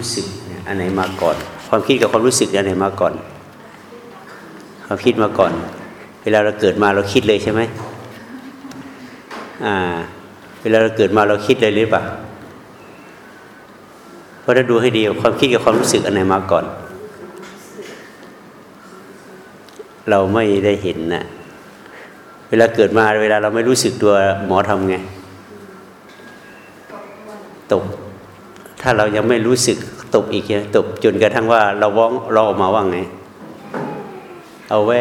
รู้สึกอันไหนมาก่อน ความคิดกับความรู้สึกอันไหนมาก่อนความคิดมาก่อน เวลาเราเกิดมาเราคิดเลยใช่ไหมอ่า เวลาเราเกิดมาเราคิดเลยหรือเปล่าเพราะถ้าดูให้ดีความคิดกับความรู้สึกอันไหนมาก่อน เราไม่ได้เห็นนะเวลาเกิดมาเวลาเราไม่รู้สึกตัวหมอทำไงตก ถ้าเรายังไม่รู้สึกตกอีกตกจนกระทั่งว่าเราว้องเราออกมาว่าไง เอาแว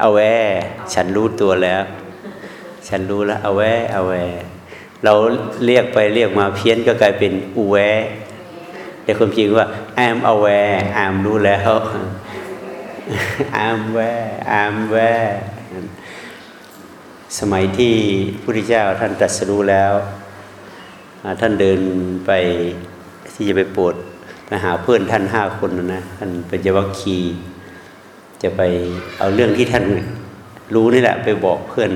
เอาแวฉันรู้ตัวแล้ว ฉันรู้แล้วเอาแวเอาแวเราเรียกไปเรียกมาเพี้ยนก็กลายเป็นอูแวแต่ความจริงว่า I'm aware I'm รู้แล้ว I'm aware I'm aware สมัยที่พระพุทธเจ้าท่านตรัสรู้แล้ว ท่านเดินไป ที่จะไปโปรดไปหาเพื่อนท่านห้าคนนะท่านเป็นจวัคคีจะไปเอาเรื่องที่ท่านรู้นี่แหละไปบอกเพื่อน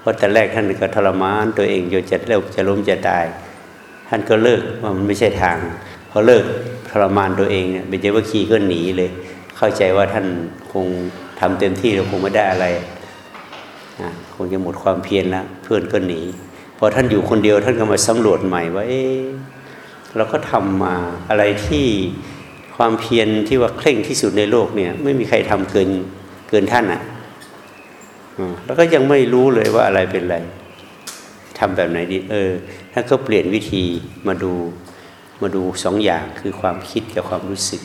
เพราะแต่แรกท่านก็ทรมานตัวเองจนจะเลิกจะล้มจะตาย ท่านก็เลิกว่ามันไม่ใช่ทางพอเลิกทรมานตัวเองเนี่ยเบญจวัคคีก็หนีเลย เข้าใจว่าท่านคงทำเต็มที่แล้วคงไม่ได้อะไรคงจะหมดความเพียรแล้วเพื่อนก็หนีพอท่านอยู่คนเดียวท่านก็มาสำรวจใหม่ว่าเอ๊ เราก็ทำมาอะไรที่ความเพียรที่ว่าเคร่งที่สุดในโลกเนี่ย ไม่มีใครทำเกินเกินท่านอะแล้วก็ยังไม่รู้เลยว่าอะไรเป็นอะไรทำแบบไหนดีเออท่านก็เปลี่ยนวิธีมาดูมาดูสองอย่างคือความคิดกับความรู้สึก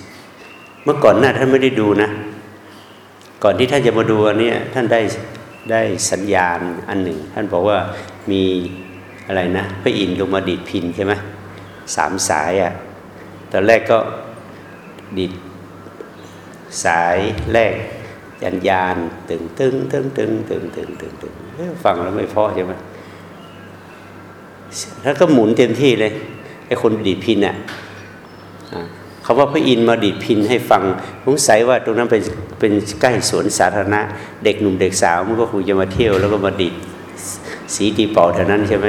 เมื่อก่อนหน้าท่านไม่ได้ดูนะ ก่อนที่ท่านจะมาดูอันนี้ท่านได้ได้สัญญาณอันหนึ่ง ท่านบอกว่ามีอะไรนะ พระอินทร์ลงมาดีดพินใช่ไหม สามสายอะ่ะตอนแรกก็ดีดสายแรกยันยานตึงตึงตึงตึงตึงตึงตึงตึงฟังแล้วไม่พอใช่ไหมแล้วก็หมุนเต็มที่เลยไอ้คนดีดพินอะเขาว่าพระอินมาดีดพินให้ฟังสงสัยว่าตรงนั้นเป็นเป็นใกล้สวนสาธารณะ เด็กหนุ่มเด็กสาวมันก็คงจะมาเที่ยว แล้วก็มาดีดสีตีเป่าแถวนั้นใช่ไหม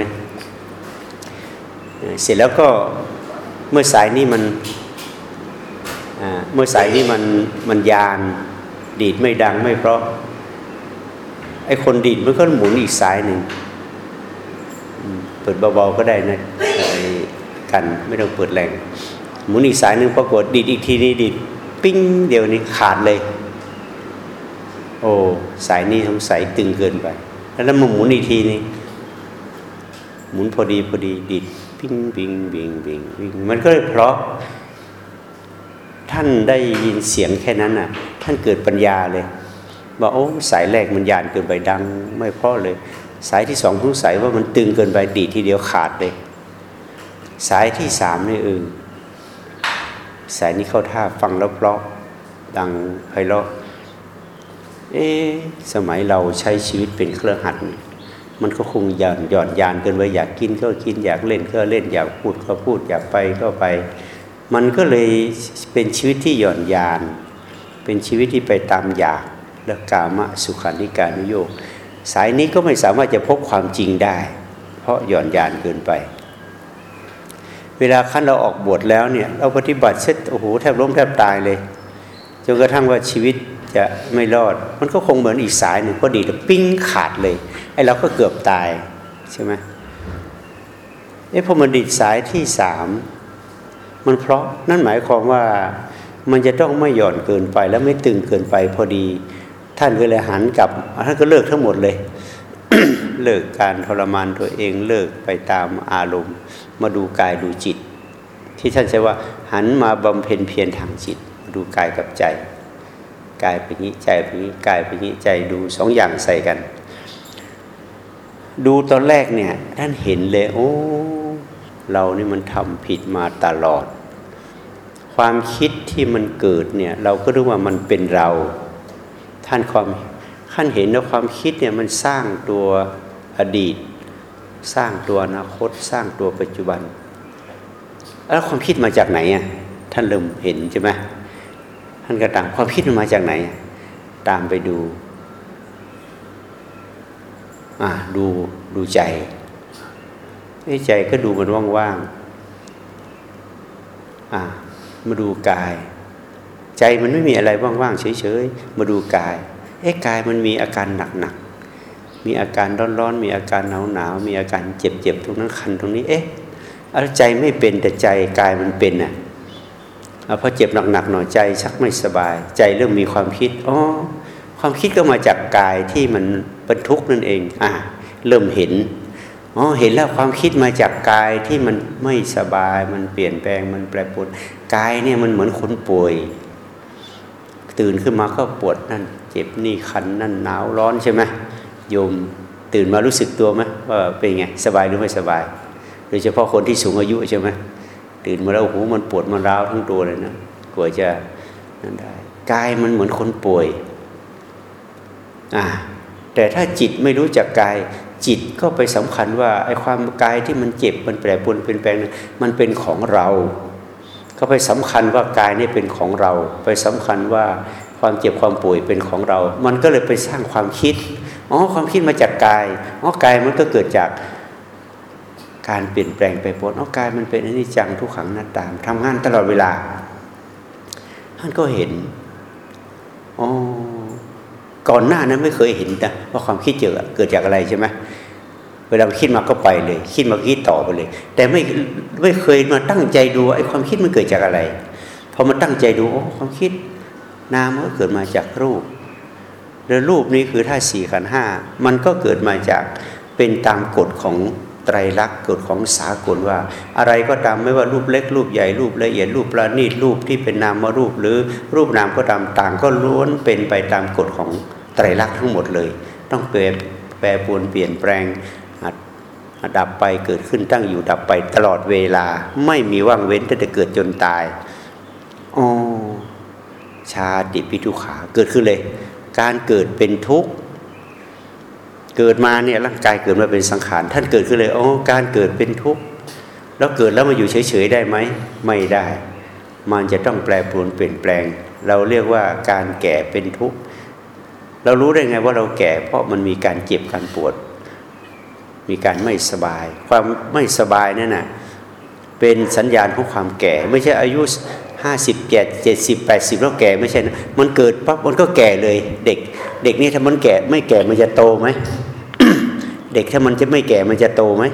เสร็จแล้วก็เมื่อสายนี้มันเมื่อสายนี้มันมันยาน ดีดไม่ดังไม่เพราะไอ้คนดีดมันก็หมุนอีกสายหนึ่งเปิดเบาๆก็ได้นะกันไม่ต้องเปิดแรงหมุนอีกสายหนึ่งปรากฏดีดอีกทีนี้ดีดปิ้งเดียวนี้ขาดเลย โอ้สายนี้สงสัยตึงเกินไป แล้วมาหมุนอีกทีนี้หมุนพอดีพอดีดีด ปิ้งปิงปิงปิงปิงมันก็เลยเพราะ ท่านได้ยินเสียงแค่นั้นน่ะ ท่านเกิดปัญญาเลยบอกโอ้สายแรกมันยานเกินไปดัง ไม่เพราะเลย สายที่สองสงสัยว่ามันตึงเกินไปดีทีเดียวขาดเลย สายที่สามนี่เออสายนี้เข้าท่าฟังแล้วเพราะดังไพเราะเอ๊สมัยเราใช้ชีวิตเป็นเครื่องหัด มันก็คงหย่อนหย่อนยานเกินไปอยากกินก็กินอยากเล่นก็เล่นอยากพูดก็พูดอยากไปก็ไป มันก็เลยเป็นชีวิตที่หย่อนยาน เป็นชีวิตที่ไปตามอยากและกามะสุขานิการุโยกสายนี้ก็ไม่สามารถจะพบความจริงได้ เพราะหย่อนยานเกินไป เวลาขั้นเราออกบวชแล้วเนี่ยเราปฏิบัติเสร็จโอ้โหแทบล้มแทบตายเลยจนกระทั่งว่าชีวิต จะไม่รอด มันก็คงเหมือนอีกสายหนึ่งพอดีแต่ปิ้งขาดเลยไอ้เราก็เกือบตายใช่ไหมเอ้พอมันดิดสายที่สามมันเพราะนั่นหมายความว่ามันจะต้องไม่หย่อนเกินไป แล้วไม่ตึงเกินไปพอดี ท่านก็เลยหันกลับท่านก็เลิกทั้งหมดเลย เลิกการทรมานตัวเองเลิกไปตามอารมณ์ มาดูกายดูจิต ที่ท่านใช้ว่าหันมาบำเพ็ญเพียรทางจิต ดูกายกับใจ กายเป็นนี้ใจเป็นนี้กายเป็นนี้ใจดูสองอย่างใส่กัน ดูตอนแรกเนี่ยท่านเห็นเลยโอ้เรานี่มันทำผิดมาตลอด ความคิดที่มันเกิดเนี่ยเราก็รู้ว่ามันเป็นเรา ท่านความท่านเห็นว่าความคิดเนี่ยมันสร้างตัวอดีต สร้างตัวอนาคต สร้างตัวปัจจุบัน แล้วความคิดมาจากไหนอะท่านเริ่มเห็นใช่ไหม ท่านก็ตามความคิดมันมาจากไหน ตามไปดูอ่าดูดูใจใจก็ดูมันว่างๆอ่ามาดูกาย ใจมันไม่มีอะไรว่างๆเฉยๆมาดูกายเอ๊ะกายมันมีอาการหนักๆมีอาการร้อนๆมีอาการหนาวๆมีอาการเจ็บๆตรงนั้นคันตรงนี้เอ๊ะใจไม่เป็นแต่ใจกายมันเป็นน่ะ พอเจ็บหนักๆหน่อยใจชักไม่สบาย ใจเริ่มมีความคิดอ๋อความคิดก็มาจากกายที่มันเป็นทุกข์นั่นเองอะเริ่มเห็นอ๋อเห็นแล้วความคิดมาจากกายที่มันไม่สบาย มันเปลี่ยนแปลงมันแปรปรวนกายเนี่ยมันเหมือนคนป่วย ตื่นขึ้นมาก็ปวดนั่น เจ็บนี่คันนั่นหนาวร้อนใช่ไหมโยมตื่นมารู้สึกตัวไหมว่าเป็นไงสบายหรือไม่สบาย โดยเฉพาะคนที่สูงอายุใช่ไหม ตื่นมาแล้วหูมันปวดมันร้าวทั้งตัวเลยนะกลัวจะนั่นได้กายมันเหมือนคนป่วยอ่าแต่ถ้าจิตไม่รู้จักกาย จิตก็ไปสำคัญว่าไอ้ความกายที่มันเจ็บมันแปรปรวนเป็นแปลงมันเป็นของเรา ก็ไปสำคัญว่ากายนี่เป็นของเรา ไปสำคัญว่าความเจ็บความป่วยเป็นของเรา มันก็เลยไปสร้างความคิด อ๋อ ความคิดมาจากกาย อ๋อ กายมันก็เกิดจาก การเปลี่ยนแปลงไปปนอ๋อกายมันเป็นอนิจจังทุกขังหน้าตามทำงานตลอดเวลาท่านก็เห็นอ๋อก่อนหน้านั้นไม่เคยเห็นนะว่าความคิดเจอเกิดจากอะไรใช่ไหมเวลาคิดมาก็ไปเลย คิดมาคิดต่อไปเลย แต่ไม่ไม่เคยมาตั้งใจดูไอ้ความคิดมันเกิดจากอะไรพอมาตั้งใจดูโอ้ความคิดนามก็เกิดมาจากรูป แล้วรูปนี้คือท่าสี่ขันห้ามันก็เกิดมาจากเป็นตามกฎของ ไตรลักษณ์กฎของสากลว่า อะไรก็ตามไม่ว่ารูปเล็ก รูปใหญ่รูปละเอียดรูปประณีตรูปที่เป็นนามรูปหรือรูปนามก็ตามต่างก็ล้วนเป็นไปตามกฎของไตรลักษณ์ทั้งหมดเลย ต้องเปลี่ยนแปรปรวนเปลี่ยนแปลงดับไปเกิดขึ้นตั้งอยู่ดับไปตลอดเวลา ไม่มีว่างเว้นตั้งแต่เกิดจนตายอ๋อชาติปิทุขาเกิดขึ้นเลย การเกิดเป็นทุกข์ เกิดมาเนี่ยร่างกายเกิดมาเป็นสังขาร ท่านเกิดขึ้นเลยอ๋อการเกิดเป็นทุกข์แล้วเกิดแล้วมาอยู่เฉยๆได้ไหมไม่ได้ มันจะต้องแปรปรวนเปลี่ยนแปลง เราเรียกว่าการแก่เป็นทุกข์เรารู้ได้ไงว่าเราแก่ เพราะมันมีการเจ็บการปวด มีการไม่สบาย ความไม่สบายนั่นน่ะเป็นสัญญาณของความแก่ ไม่ใช่อายุห้าสิบแก่เจ็ดสิบแปดสิบแล้วแก่ไม่ใช่นะมันเกิดปั๊บมันก็แก่เลยเด็ก เด็กนี่ถ้ามันแก่ไม่แก่มันจะโตไหม เด็กถ้ามันจะไม่แก่มันจะโตไหม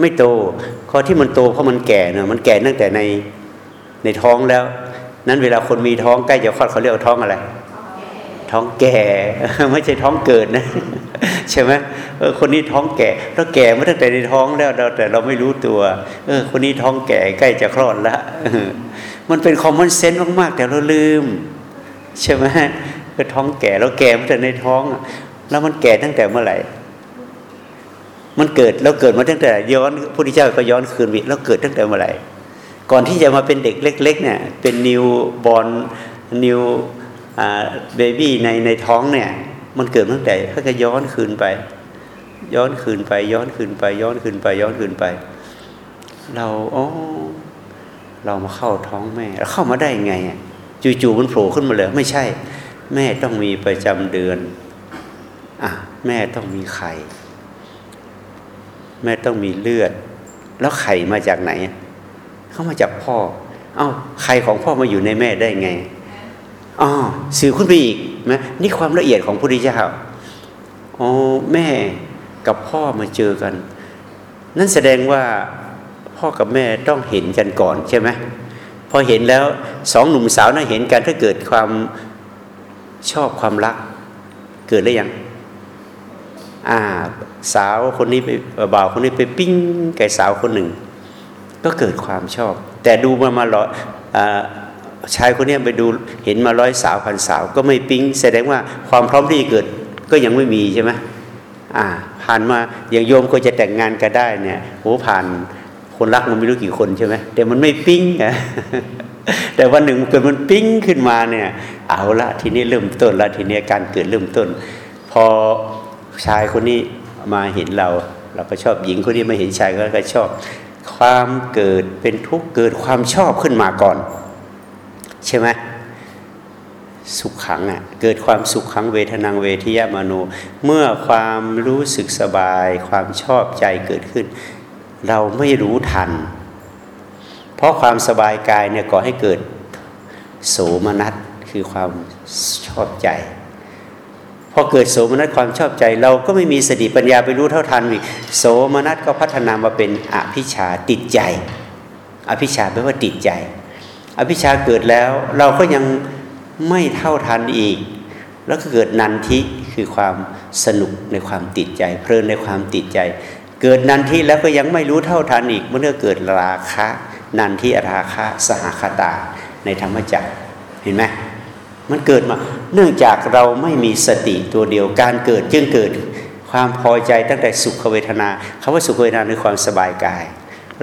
ไม่โตข้อที่มันโตเพราะมันแก่เนะมันแก่ตั้งแต่ในในท้องแล้ว นั้นเวลาคนมีท้องใกล้จะคลอดเขาเรียกท้องอะไร ท้องแก่ไม่ใช่ท้องเกิดนะใช่ไหมเออคนนี้ท้องแก่เราแก่มาตั้งแต่ในท้องแล้วแต่เราไม่รู้ตัว เออ คนนี้ท้องแก่ใกล้จะคลอดละมันเป็นคอมมอนเซนต์มากๆแต่เราลืม ใช่ไหมก็ท้องแก่เราแก่มาตั้งแต่ในท้อง แล้วมันแก่ตั้งแต่เมื่อไหร่ มันเกิดเราเกิดมาตั้งแต่ย้อนพุทธเจ้าก็ย้อนคืนวิเราเกิดตั้งแต่เมื่อไหร่ก่อนที่จะมาเป็นเด็กเล็ก ๆ เนี่ยเป็นนิวบอลนิวเบบี้ในในท้องเนี่ย มันเกิดตั้งแต่เขาจะย้อนคืนไป ย้อนคืนไป ย้อนคืนไป ย้อนคืนไป ย้อนคืนไป เราอ๋อเรามาเข้าท้องแม่เราเข้ามาได้ไงจู่ๆมันโผล่ขึ้นมาเลย ไม่ใช่ แม่ต้องมีประจำเดือนอะแม่ต้องมีไข่ แม่ต้องมีเลือด แล้วไข่มาจากไหน เข้ามาจากพ่อ เอา้าไข่ของพ่อมาอยู่ในแม่ได้ไงอ๋อสื่อขึ้นไปอีกนะนี่ความละเอียดของพระพุทธเจ้าอ๋อแม่กับพ่อมาเจอกัน นั่นแสดงว่าพ่อกับแม่ต้องเห็นกันก่อนใช่ไหมพอเห็นแล้วสองหนุ่มสาวน่าเห็นกันถ้าเกิดความชอบความรัก เกิดได้ยังอ่า สาวคนนี้ไปบ่าวคนนี้ไปปิ้งไก่สาวคนหนึ่ง ก็เกิดความชอบ แต่ดูมามาหรอชายคนนี้ไปดูเห็นมาร้อยสาวพันสาวก็ไม่ปิ๊งแสดงว่าความพร้อมที่เกิดก็ยังไม่มีใช่ไหมอ่า ผ่านมาอย่างโยมก็จะแต่งงานกันได้เนี่ยโหผ่านคนรักมันไม่รู้กี่คนใช่ไหมแต่มันไม่ปิ๊งอะแต่วันหนึ่งเกิดมันปิ๊งขึ้นมาเนี่ย เอาละทีนี้เริ่มต้นละทีนี้การเกิดเริ่มต้น พอชายคนนี้ มาเห็นเรา เราก็ชอบหญิงคนนี้มาเห็นชายก็ชอบ ความเกิดเป็นทุกข์เกิดความชอบขึ้นมาก่อน ใช่ไหมสุขขังอะเกิดความสุขขังเวทนังเวทิยมโน เมื่อความรู้สึกสบาย ความชอบใจเกิดขึ้น เราไม่รู้ทัน เพราะความสบายกายเนี่ยก่อให้เกิดโสมนัสคือความชอบใจ อเกิดโสมนัสความชอบใจ เราก็ไม่มีสติปัญญาไปรู้เท่าทันอีกโสมนัสก็พัฒนามาเป็นอภิชาติดใจ อภิชาแปลว่าติดใจ อภิชาเกิดแล้วเราก็ยังไม่เท่าทันอีก แล้วก็เกิดนันทิคือความสนุกในความติดใจ เพลินในความติดใจ เกิดนันทิแล้วก็ยังไม่รู้เท่าทันอีกเมื่อเกิดราคะ นันทิราคะสหคตาในธรรมจักรเห็นไหม มันเกิดมา เนื่องจากเราไม่มีสติตัวเดียวการเกิดจึงเกิดความพอใจตั้งแต่สุขเวทนาคาว่าสุขเวทนาในความสบายกาย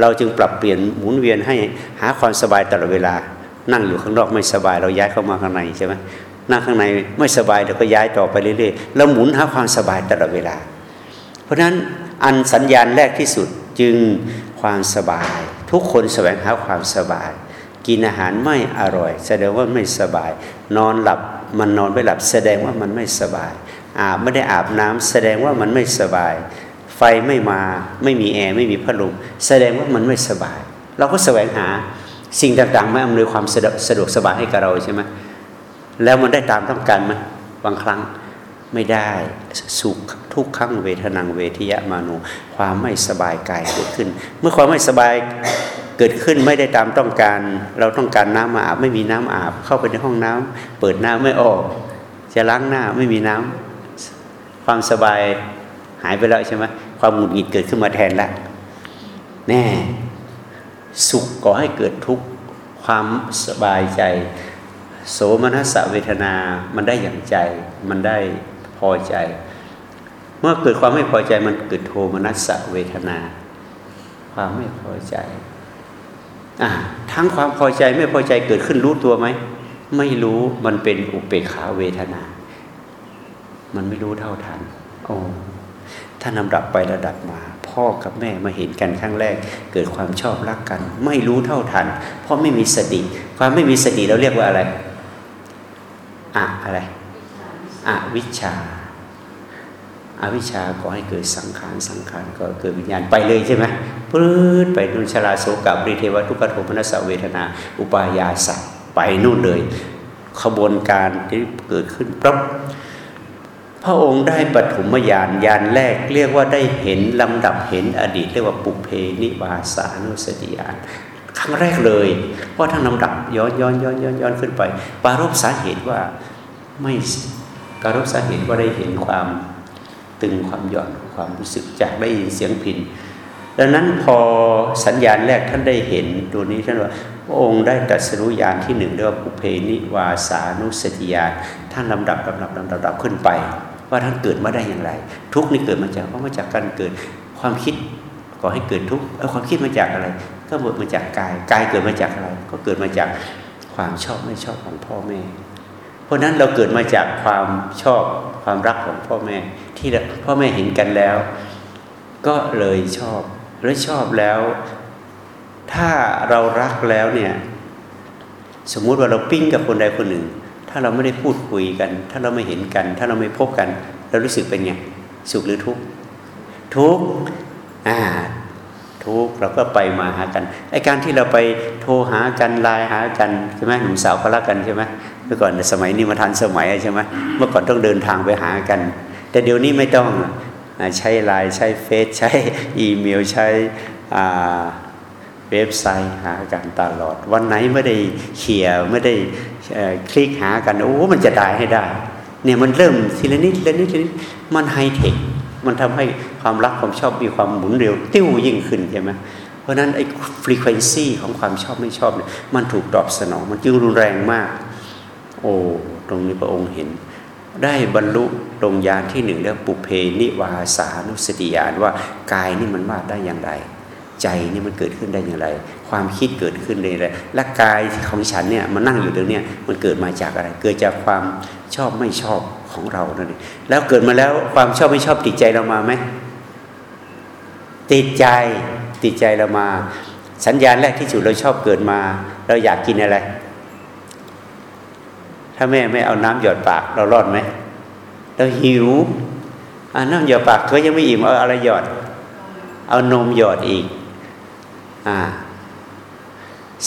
เราจึงปรับเปลี่ยนหมุนเวียนให้หาความสบายตลอดเวลา นั่งอยู่ข้างนอกไม่สบายเราย้ายเข้ามาข้างในใช่ไหมนั่งข้างในไม่สบายเราก็ย้ายต่อไปเรื่อยๆแล้วหมุนหาความสบายตลอดเวลา เพราะฉะนั้นอันสัญญาณแรกที่สุดจึงความสบาย ทุกคนแสวงหาความสบาย กินอาหารไม่อร่อย แสดงว่าไม่สบาย นอนหลับมันนอนไม่หลับ แสดงว่ามันไม่สบาย อาบไม่ได้อาบน้ำแสดงว่ามันไม่สบาย ไฟไม่มาไม่มีแอร์ไม่มีพัดลมแสดงว่ามันไม่สบาย เราก็แสวงหาสิ่งต่างๆมาอำนวยความสะดวกสะดวกสบายให้กับเราใช่ไหมแล้วมันได้ตามต้องการไหมบางครั้งไม่ได้สุขทุกขังเวทนังเวทิยะมานุความไม่สบายกายเกิดขึ้น เมื่อความไม่สบาย เกิดขึ้นไม่ได้ตามต้องการ เราต้องการน้ำมาอาบไม่มีน้ำอาบ เข้าไปในห้องน้ำเปิดน้ำไม่ออก จะล้างหน้าไม่มีน้ำความสบายหายไปแล้วใช่ไหมความหงุดหงิดเกิดขึ้นมาแทนแล้วแน่สุขก่อให้เกิดทุกข์ความสบายใจ โสมนัสเวทนา มันได้อย่างใจ มันได้พอใจ เมื่อเกิดความไม่พอใจมันเกิดโทมนัสเวทนา ความไม่พอใจ ทั้งความพอใจไม่พอใจเกิดขึ้นรู้ตัวไหม ไม่รู้มันเป็นอุเบกขาเวทนา มันไม่รู้เท่าทันโอ้ถ้านำดับไประดับมา พ่อกับแม่มาเห็นกันครั้งแรก เกิดความชอบรักกัน ไม่รู้เท่าทัน เพราะไม่มีสติ ความไม่มีสติเราเรียกว่าอะไรอะอะไรอะวิชา อวิชาก็ให้เกิดสังขารสังขารก็เกิดวิญญาณไปเลยใช่ไหมปื้ดไปนุชลาโสกับริเทวทุกขโทมนัสเวทนา อุปายาสัไปนู่นเลย ขบวนการที่เกิดขึ้นปั๊บพระองค์ได้ปฐมญาณญาณแรกเรียกว่าได้เห็นลำดับเห็นอดีต เรียกว่าปุเพนิวาสานุสติญาณครั้งแรกเลยเพราะทั้งลำดับย้อนย้อนย้อนย้อนย้อนขึ้นไป ปารบสาเหตุว่าไม่การบสาเหตุว่าได้เห็นความ ตึงความหย่อนความรู้สึกจากได้ยินเสียงพินดังนั้นพอสัญญาณแรกท่านได้เห็นตัวนี้ท่านว่าพระองค์ได้ตรัสรู้ญาณที่หนึ่งเรียกว่าปุเพนิวาสานุสติญาณท่านลำดับลำดับลำดับดับขึ้นไป ว่าท่านเกิดมาได้อย่างไร ทุกนี่เกิดมาจากเพราะมาจากการเกิดความคิดก่อให้เกิดทุกข์แล้วความคิดมาจากอะไร ก็เกิดมาจากกายกายเกิดมาจากอะไร ก็เกิดมาจากความชอบไม่ชอบของพ่อแม่ เพราะนั้นเราเกิดมาจากความชอบความรักของพ่อแม่ ที่พ่อแม่เห็นกันแล้ว ก็เลยชอบแล้วชอบแล้ว ถ้าเรารักแล้วเนี่ย สมมุติว่าเราปิ้งกับคนใดคนหนึ่ง ถ้าเราไม่ได้พูดคุยกัน ถ้าเราไม่เห็นกัน ถ้าเราไม่พบกัน เรารู้สึกเป็นไงสุขหรือทุกข์ทุกข์อ่าทุกข์เราก็ไปมาหากันไอการที่เราไปโทรหากันไลน์หากันใช่ไหมหนุ่มสาวเขารักกันใช่ไหม เมื่อก่อนสมัยนี้มาทันสมัยใช่ไหมเมื่อก่อนต้องเดินทางไปหากัน แต่เดี๋ยวนี้ไม่ต้องใช้ไลน์ใช้เฟซใช้อีเมลใช้เว็บไซต์หากันตลอด วันไหนไม่ได้เขียไม่ได้คลิกหากันโอ้มันจะได้ให้ได้ เนี่ยมันเริ่มทีละนิดทีละนิดทีละนิดมันไฮเทคมันทำให้ความรักความชอบมีความหมุนเร็ว ติ้วยิ่งขึ้นใช่ไหมเพราะนั้นไอ้ frequency ของความชอบไม่ชอบเนี่ยมันถูกตอบสนอง มันจึงรุนแรงมาก อ้ ตรงนี้พระองค์เห็น ได้บรรลุตรงญาณที่หนึ่งเรียกปุเพนิวาสานุสติญาณว่ากายนี่มันมาได้อย่างไร ใจนี่มันเกิดขึ้นได้อย่างไร ความคิดเกิดขึ้นได้อย่างไรและกายของฉันเนี่ยมันนั่งอยู่ตรงนี้มันเกิดมาจากอะไร เกิดจากความชอบไม่ชอบของเรานั่นเองแล้วเกิดมาแล้วความชอบไม่ชอบติดใจเรามาไหมติดใจติดใจเรามา สัญญาณแรกที่สุดเราชอบเกิดมา เราอยากกินอะไร ถ้าแม่ไม่เอาน้ำหยอดปากเรารอดไหมเราหิวอ่าน้ำหยอดปากก็ยังไม่อิ่มเอาอะไรหยอด เอานมหยอดอีกอ่า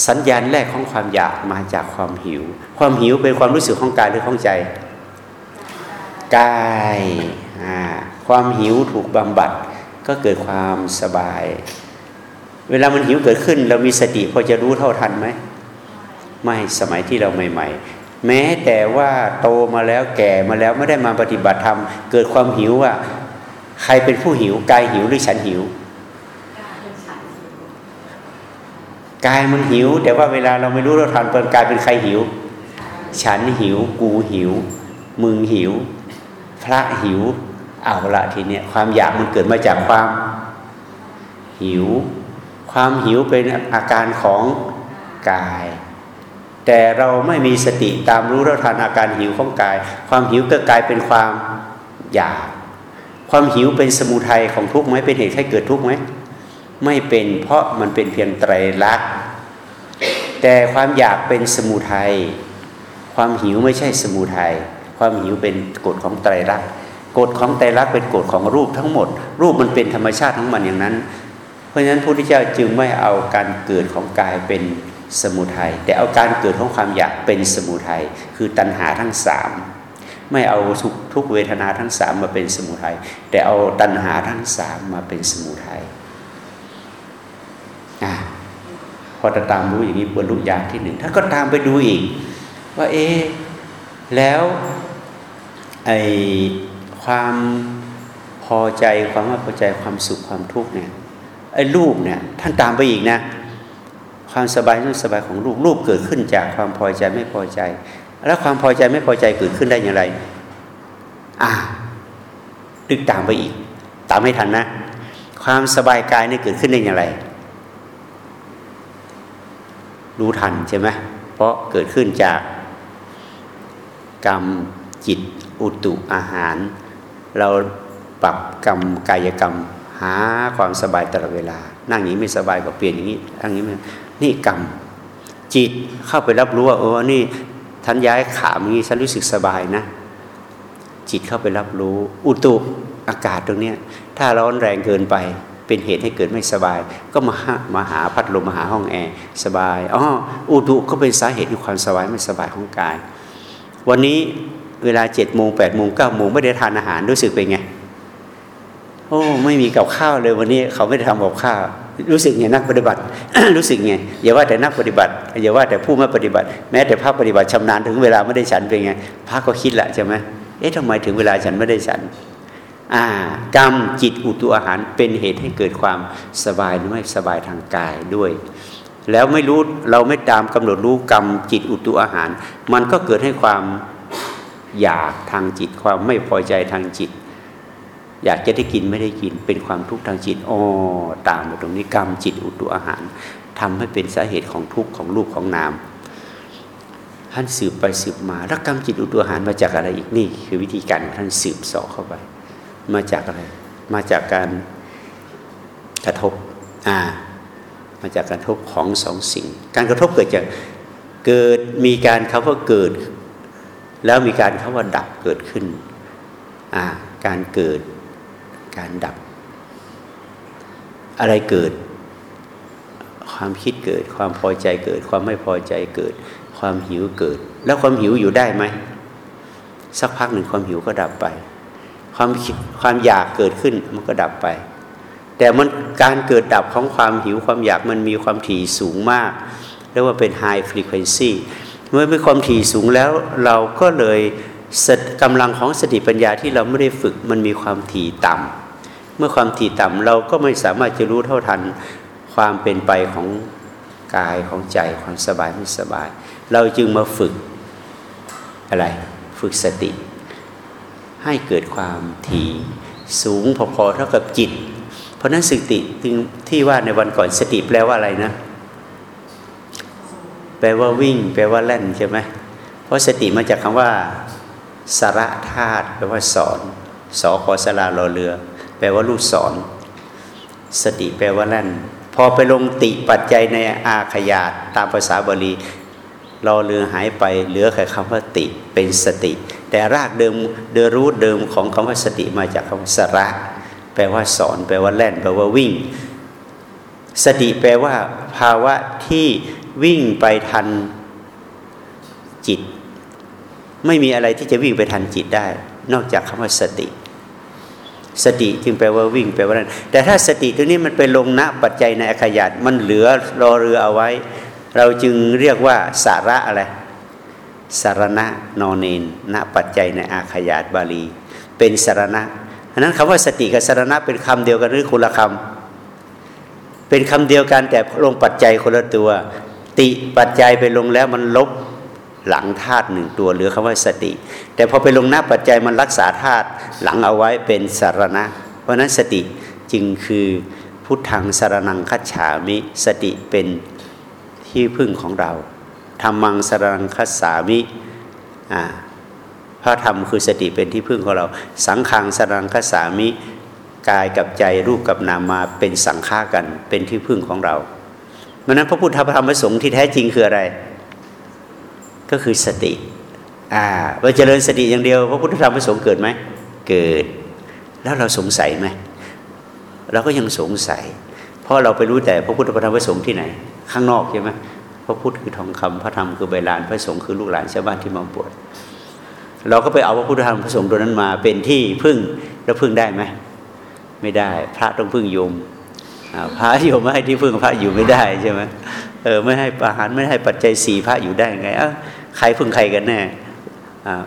สัญญาณแรกของความอยากมาจากความหิว ความหิวเป็นความรู้สึกของกายหรือของใจกายความหิวถูกบำบัดก็เกิดความสบาย เวลามันหิวเกิดขึ้น เรามีสติพอจะรู้เท่าทันไหม ไม่สมัยที่เราใหม่ ๆ แม้แต่ว่าโตมาแล้วแก่มาแล้วไม่ได้มาปฏิบัติธรรม เกิดความหิวว่าใครเป็นผู้หิวกายหิวหรือฉันหิวกายมันหิว แต่ว่าเวลาเราไม่รู้เราทันเปิดกายเป็นใครหิว ฉันหิว กูหิว มึงหิว พระหิว เอาละทีเนี้ยความอยากมันเกิดมาจากความ หิว ความหิวเป็นอาการของกาย แต่เราไม่มีสติตามรู้เราทันอาการหิวของกาย ความหิวก็กลายเป็นความอยาก ความหิวเป็นสมุทัยของทุกข์ไหมเป็นเหตุให้เกิดทุกข์ไหมไม่เป็นเพราะมันเป็นเพียงไตรลักษณ์แต่ความอยากเป็นสมุทัยความหิวไม่ใช่สมุทัยความหิวเป็นกฎของไตรลักษณ์กฎของไตรลักษณ์เป็นกฎของรูปทั้งหมด รูปมันเป็นธรรมชาติของมันอย่างนั้น เพราะฉะนั้นพระพุทธเจ้าจึงไม่เอาการเกิดของกายเป็น สมุทัยแต่เอาการเกิดของความอยากเป็นสมุทัยคือตัณหาทั้งสามไม่เอาทุกทุกเวทนาทั้งสามมาเป็นสมุทัยแต่เอาตัณหาทั้งสามมาเป็นสมุทัยพอจะตามรู้อย่างนี้บรรลุญาณที่หนึ่งท่านก็ตามไปดูอีก ว่าเอ๊แล้วไอความพอใจความไม่พอใจความสุขความทุกข์เนี่ยไอ้รูปเนี่ยท่านตามไปอีกนะ ความสบายนู่นสบายของรูปรูปเกิดขึ้นจากความพอใจไม่พอใจ แล้วความพอใจไม่พอใจเกิดขึ้นได้อย่างไร อ่าดึกตามไปอีก ตามไม่ทันนะ ความสบายกายนี่เกิดขึ้นได้อย่างไร รู้ทันใช่ไหมเพราะเกิดขึ้นจากกรรมจิตอุตุอาหาร เราปรับกรรมกายกรรมหาความสบายตลอดเวลา นั่งอย่างนี้ไม่สบายก็เปลี่ยนอย่างนี้นั่งอย่างนี้ นี่กรรม จิตเข้าไปรับรู้ว่าเออนี่ท่านย้ายขาอย่างนี้ฉันรู้สึกสบายนะ จิตเข้าไปรับรู้ อุตุอากาศตรงนี้ถ้าร้อนแรงเกินไปเป็นเหตุให้เกิดไม่สบาย ก็มามาหาพัดลมมาหาห้องแอร์สบายอ๋ออุตุก็เป็นสาเหตุของความสบายไม่สบายของกาย วันนี้เวลาเจ็ดโมงแปดโมงเก้าโมงไม่ได้ทานอาหารรู้สึกเป็นไง โอ้ ไม่มีกับข้าวเลยวันนี้เขาไม่ได้ทำกับข้าว รู้สึกไงนักปฏิบัติ รู้สึกไงอย่าว่าแต่นักปฏิบัติอย่าว่าแต่ผู้ไม่ปฏิบัติ แม้แต่พระปฏิบัติชำนาญถึงเวลาไม่ได้ฉันเป็นไงพระก็คิดแหละใช่ไหมเอ๊ะทำไมถึงเวลาฉันไม่ได้ฉันอ่ากรรมจิตอุตุอาหารเป็นเหตุให้เกิดความสบายหรือไม่สบายทางกายด้วย แล้วไม่รู้เราไม่ตามกำหนดรู้กรรมจิตอุตุอาหาร มันก็เกิดให้ความอยากทางจิตความไม่พอใจทางจิต อยากจะได้กินไม่ได้กิน เป็นความทุกข์ทางจิตอ๋อตามมาตรงนี้กรรมจิตอุตุอาหารทำให้เป็นสาเหตุของทุกข์ของรูปของนามท่านสืบไปสืบมาแล้วกรรมจิตอุตุอาหารมาจากอะไรอีกนี่ คือวิธีการท่านสืบสอเข้าไป มาจากอะไร มาจากการกระทบอ่ามาจากการกระทบของสองสิ่ง การกระทบเกิดจากเกิดมีการคาว่าเกิด แล้วมีการคาว่าดับเกิดขึ้นอ่าการเกิด การดับ อะไรเกิด ความคิดเกิด ความพอใจเกิด ความไม่พอใจเกิด ความหิวเกิด แล้วความหิวอยู่ได้ไหมสักพักหนึ่งความหิวก็ดับไป ความความอยากเกิดขึ้นมันก็ดับไป แต่มันการเกิดดับของความหิวความอยากมันมีความถี่สูงมากเรียกว่าเป็น high frequency เมื่อมีความถี่สูงแล้วเราก็เลยกำลังของสติปัญญาที่เราไม่ได้ฝึกมันมีความถี่ต่ำ เมื่อความถี่ต่ำเราก็ไม่สามารถจะรู้เท่าทันความเป็นไปของกายของใจความสบายไม่สบาย เราจึงมาฝึกอะไร ฝึกสติ ให้เกิดความถี่สูงพอๆเท่ากับจิต เพราะนั้นสติที่ว่าในวันก่อนสติแปลว่าอะไรนะ แปลว่าวิ่ง แปลว่าแล่นใช่ไหมเพราะสติมาจากคำว่าสาระธาตุแปลว่าสอนสอขอสลารอเรือ แปลว่าลูกสอนสติแปลว่าแล่น พอไปลงติปัจจัยในอาขยาตตามภาษาบาลีรอเรือหายไปเหลือแค่คำว่าติเป็นสติ แต่รากเดิมเดรูทเดิมของคำว่าสติมาจากคำสระ แปลว่าสอน แปลว่าแล่น แปลว่าวิ่ง สติแปลว่า ภาวะที่วิ่งไปทันจิต ไม่มีอะไรที่จะวิ่งไปทันจิตได้ นอกจากคำว่าสติ สติจึงแปลว่าวิ่งแปลว่านั้นแต่ถ้าสติตัวนี้มันไปลงณปัจจัยในอาขยาตมันเหลือรอเรือเอาไว้ เราจึงเรียกว่าสาระอะไรสารณะนอนเนนณปัจจัยในอาขยาตบาลี เป็นสารณะะนั้นคำว่าสติกับสารณะเป็นคำเดียวกันหรือคนละคำเป็นคำเดียวกันแต่ลงปัจจัยคนละตัว ติปัจจัยไปลงแล้วมันลบ หลังธาตุหนึ่งตัวเหลือคำว่าสติ แต่พอไปลงหน้าปัจจัยมันรักษาธาตุหลังเอาไว้เป็นสารณะ เพราะนั้นสติจึงคือพุทธังสารนังคัจฉามิ สติเป็นที่พึ่งของเราธรรมังสารนังคัจฉามิพระธรรมคือสติเป็นที่พึ่งของเรา สังขังสารังคสามิกายกับใจรูปกับนามมาเป็นสังฆากันเป็นที่พึ่งของเราเพราะนั้นพระพุทธธรรมประสงค์ที่แท้จริงคืออะไร ก็คือสติอ่าเราเจริญสติอย่างเดียวพระพุทธธรรมประสงค์เกิดไหมเกิด แล้วเราสงสัยไหมเราก็ยังสงสัย เพราะเราไปรู้แต่พระพุทธธรรมประสงค์ที่ไหน ข้างนอกใช่ไหมพระพุทธคือทองคำพระธรรมคือใบลานพระสงฆ์คือลูกหลานชาวบ้านที่มาบวชเราก็ไปเอาพระพุทธธรรมพระสงฆ์ตัวนั้นมา เป็นที่พึ่งแล้วพึ่งได้ไหมไม่ได้ พระต้องพึ่งโยมพระโยมไม่ให้ที่พึ่งพระอยู่ไม่ได้ใช่ไหมเออไม่ให้อาหารไม่ให้ปัจจัยสี่พระอยู่ได้ไงอะ ใครพึ่งใครกันแน่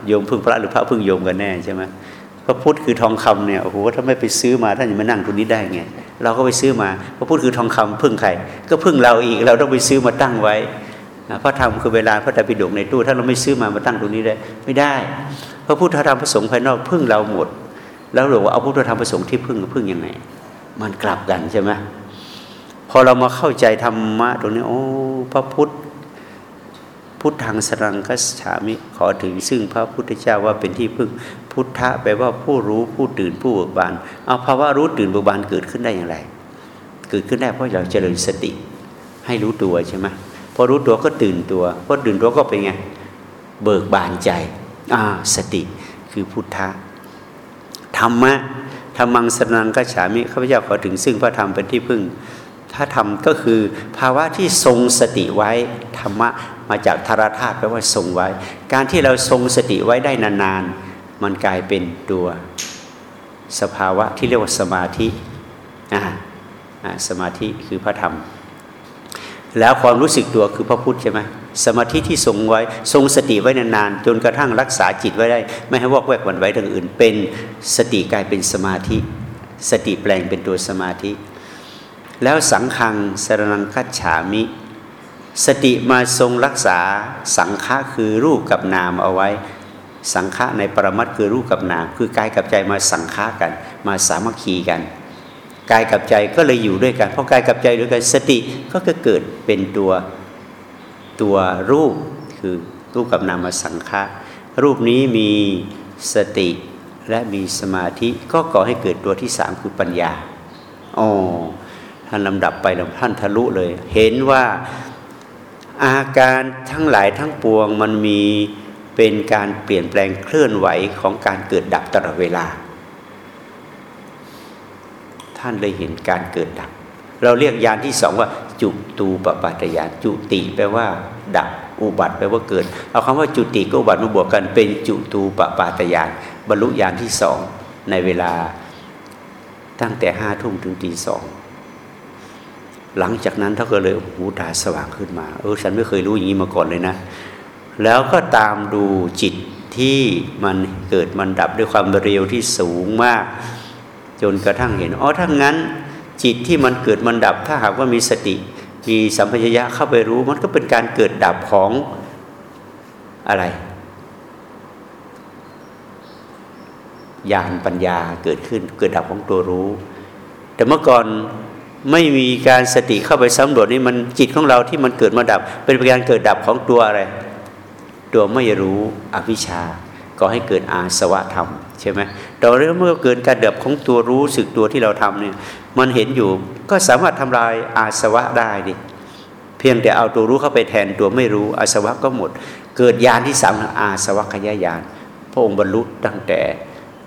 โยมพึ่งพระหรือพระพึ่งโยมกันแน่ใช่ไหมพระพุทธคือทองคำเนี่ยโอ้โหถ้าไม่ไปซื้อมาท่านจะมานั่งตรงนี้ได้ไงเราก็ไปซื้อมา พระพุทธคือทองคำพึ่งใครก็พึ่งเราอีกเราต้องไปซื้อมาตั้งไว้พระธรรมคือเวลาพระตรปิฎกในตู้ถ้าเราไม่ซื้อมามาตั้งตรงนี้ได้ไม่ได้ พระพุทธธรรมประสงค์ภายนอกพึ่งเราหมด แล้วเราว่าเอาพุทธธรรมประสงค์ที่พึ่งพึ่งยังไงมันกลับกันใช่ไหมพอเรามาเข้าใจธรรมะตรงนี้โอ้พระพุทธ พุทธังสรังคัสฉามิขอถึงซึ่งพระพุทธเจ้าว่าเป็นที่พึ่งพุทธะแปลว่าผู้รู้ผู้ตื่นผู้เบิกบานเอาภาวะรู้ตื่นเบิกบานเกิดขึ้นได้อย่างไร เกิดขึ้นได้เพราะเราเจริญสติ ให้รู้ตัวใช่ไหมพอรู้ตัวก็ตื่นตัวพอตื่นตัวก็เป็นไงเบิกบานใจอ่าสติคือพุทธะธรรมะธรรมังสนังกัจฉามิข้าพเจ้าขอถึงซึ่งพระธรรมเป็นที่พึ่งถ้าธรรมก็คือภาวะที่ทรงสติไว้ธรรมะ มาจากธารธาตุแปลว่าทรงไว้ การที่เราทรงสติไว้ได้นานๆ มันกลายเป็นตัวสภาวะที่เรียกว่าสมาธิสมาธิคือพระธรรม แล้วความรู้สึกตัวคือพระพุทธใช่ไหมสมาธิที่ทรงไว้ ทรงสติไว้นานๆจนกระทั่งรักษาจิตไว้ได้ ไม่ให้วอกแวกวันไว้ทางอื่น เป็นสติกลายเป็นสมาธิ สติแปลงเป็นตัวสมาธิ แล้วสังขังสรนังคัจฉามิ สติมาทรงรักษาสังฆะคือรูปกับนามเอาไว้ สังฆะในปรมัตคือรูปกับนาม คือกายกับใจมาสังฆะกัน มาสามัคคีกันกายกับใจก็เลยอยู่ด้วยกันเพราะกายกับใจด้วยกันสติก็จะเกิดเป็นตัวตัวรูปคือรูปกับนามสังฆะรูปนี้มีสติและมีสมาธิก็ก่อให้เกิดตัวที่สามคือปัญญาอ๋อท่านลำดับไปแล้วท่านทะลุเลย เห็นว่า อาการทั้งหลายทั้งปวงมันมีเป็นการเปลี่ยนแปลงเคลื่อนไหวของการเกิดดับตลอดเวลา ท่านเลยเห็นการเกิดดับ เราเรียกยานที่สองว่า จุตูปปัตยานจุติแปลว่า ดับอุบัติแปลว่าเกิด เอาคำว่าจุติกับอุบัติมาบวกกันเป็นจุตูปปาตยานบรรลุยานที่สองในเวลาตั้งแต่ห้าทุ่มถึงตีสอง หลังจากนั้นท่านก็เลยหูตาสว่างขึ้นมา เออฉันไม่เคยรู้อย่างนี้มาก่อนเลยนะ แล้วก็ตามดูจิตที่มันเกิดมันดับด้วยความเร็วที่สูงมาก จนกระทั่งเห็นอ๋อถ้างั้น จิตที่มันเกิดมันดับ ถ้าหากว่ามีสติ มีสัมปชัญญะเข้าไปรู้ มันก็เป็นการเกิดดับของอะไรญาณปัญญาเกิดขึ้นเกิดดับของตัวรู้ แต่เมื่อก่อน ไม่มีการสติเข้าไปสำรวจนี่มันจิตของเราที่มันเกิดมาดับ เป็นการเกิดดับของตัวอะไร ตัวไม่รู้อวิชชาก็ให้เกิดอาสวะธรรมใช่ไหมเราเรื่องเมื่อเกินการเดับของตัวรู้สึกตัวที่เราทำเนี่ยมันเห็นอยู่ก็สามารถทำลายอาสวะได้ดิเพียงแต่เอาตัวรู้เข้าไปแทนตัวไม่รู้อาสวะก็หมด เกิดญาณที่สามอาสวะขยายานพระองค์บรรลุตั้งแต่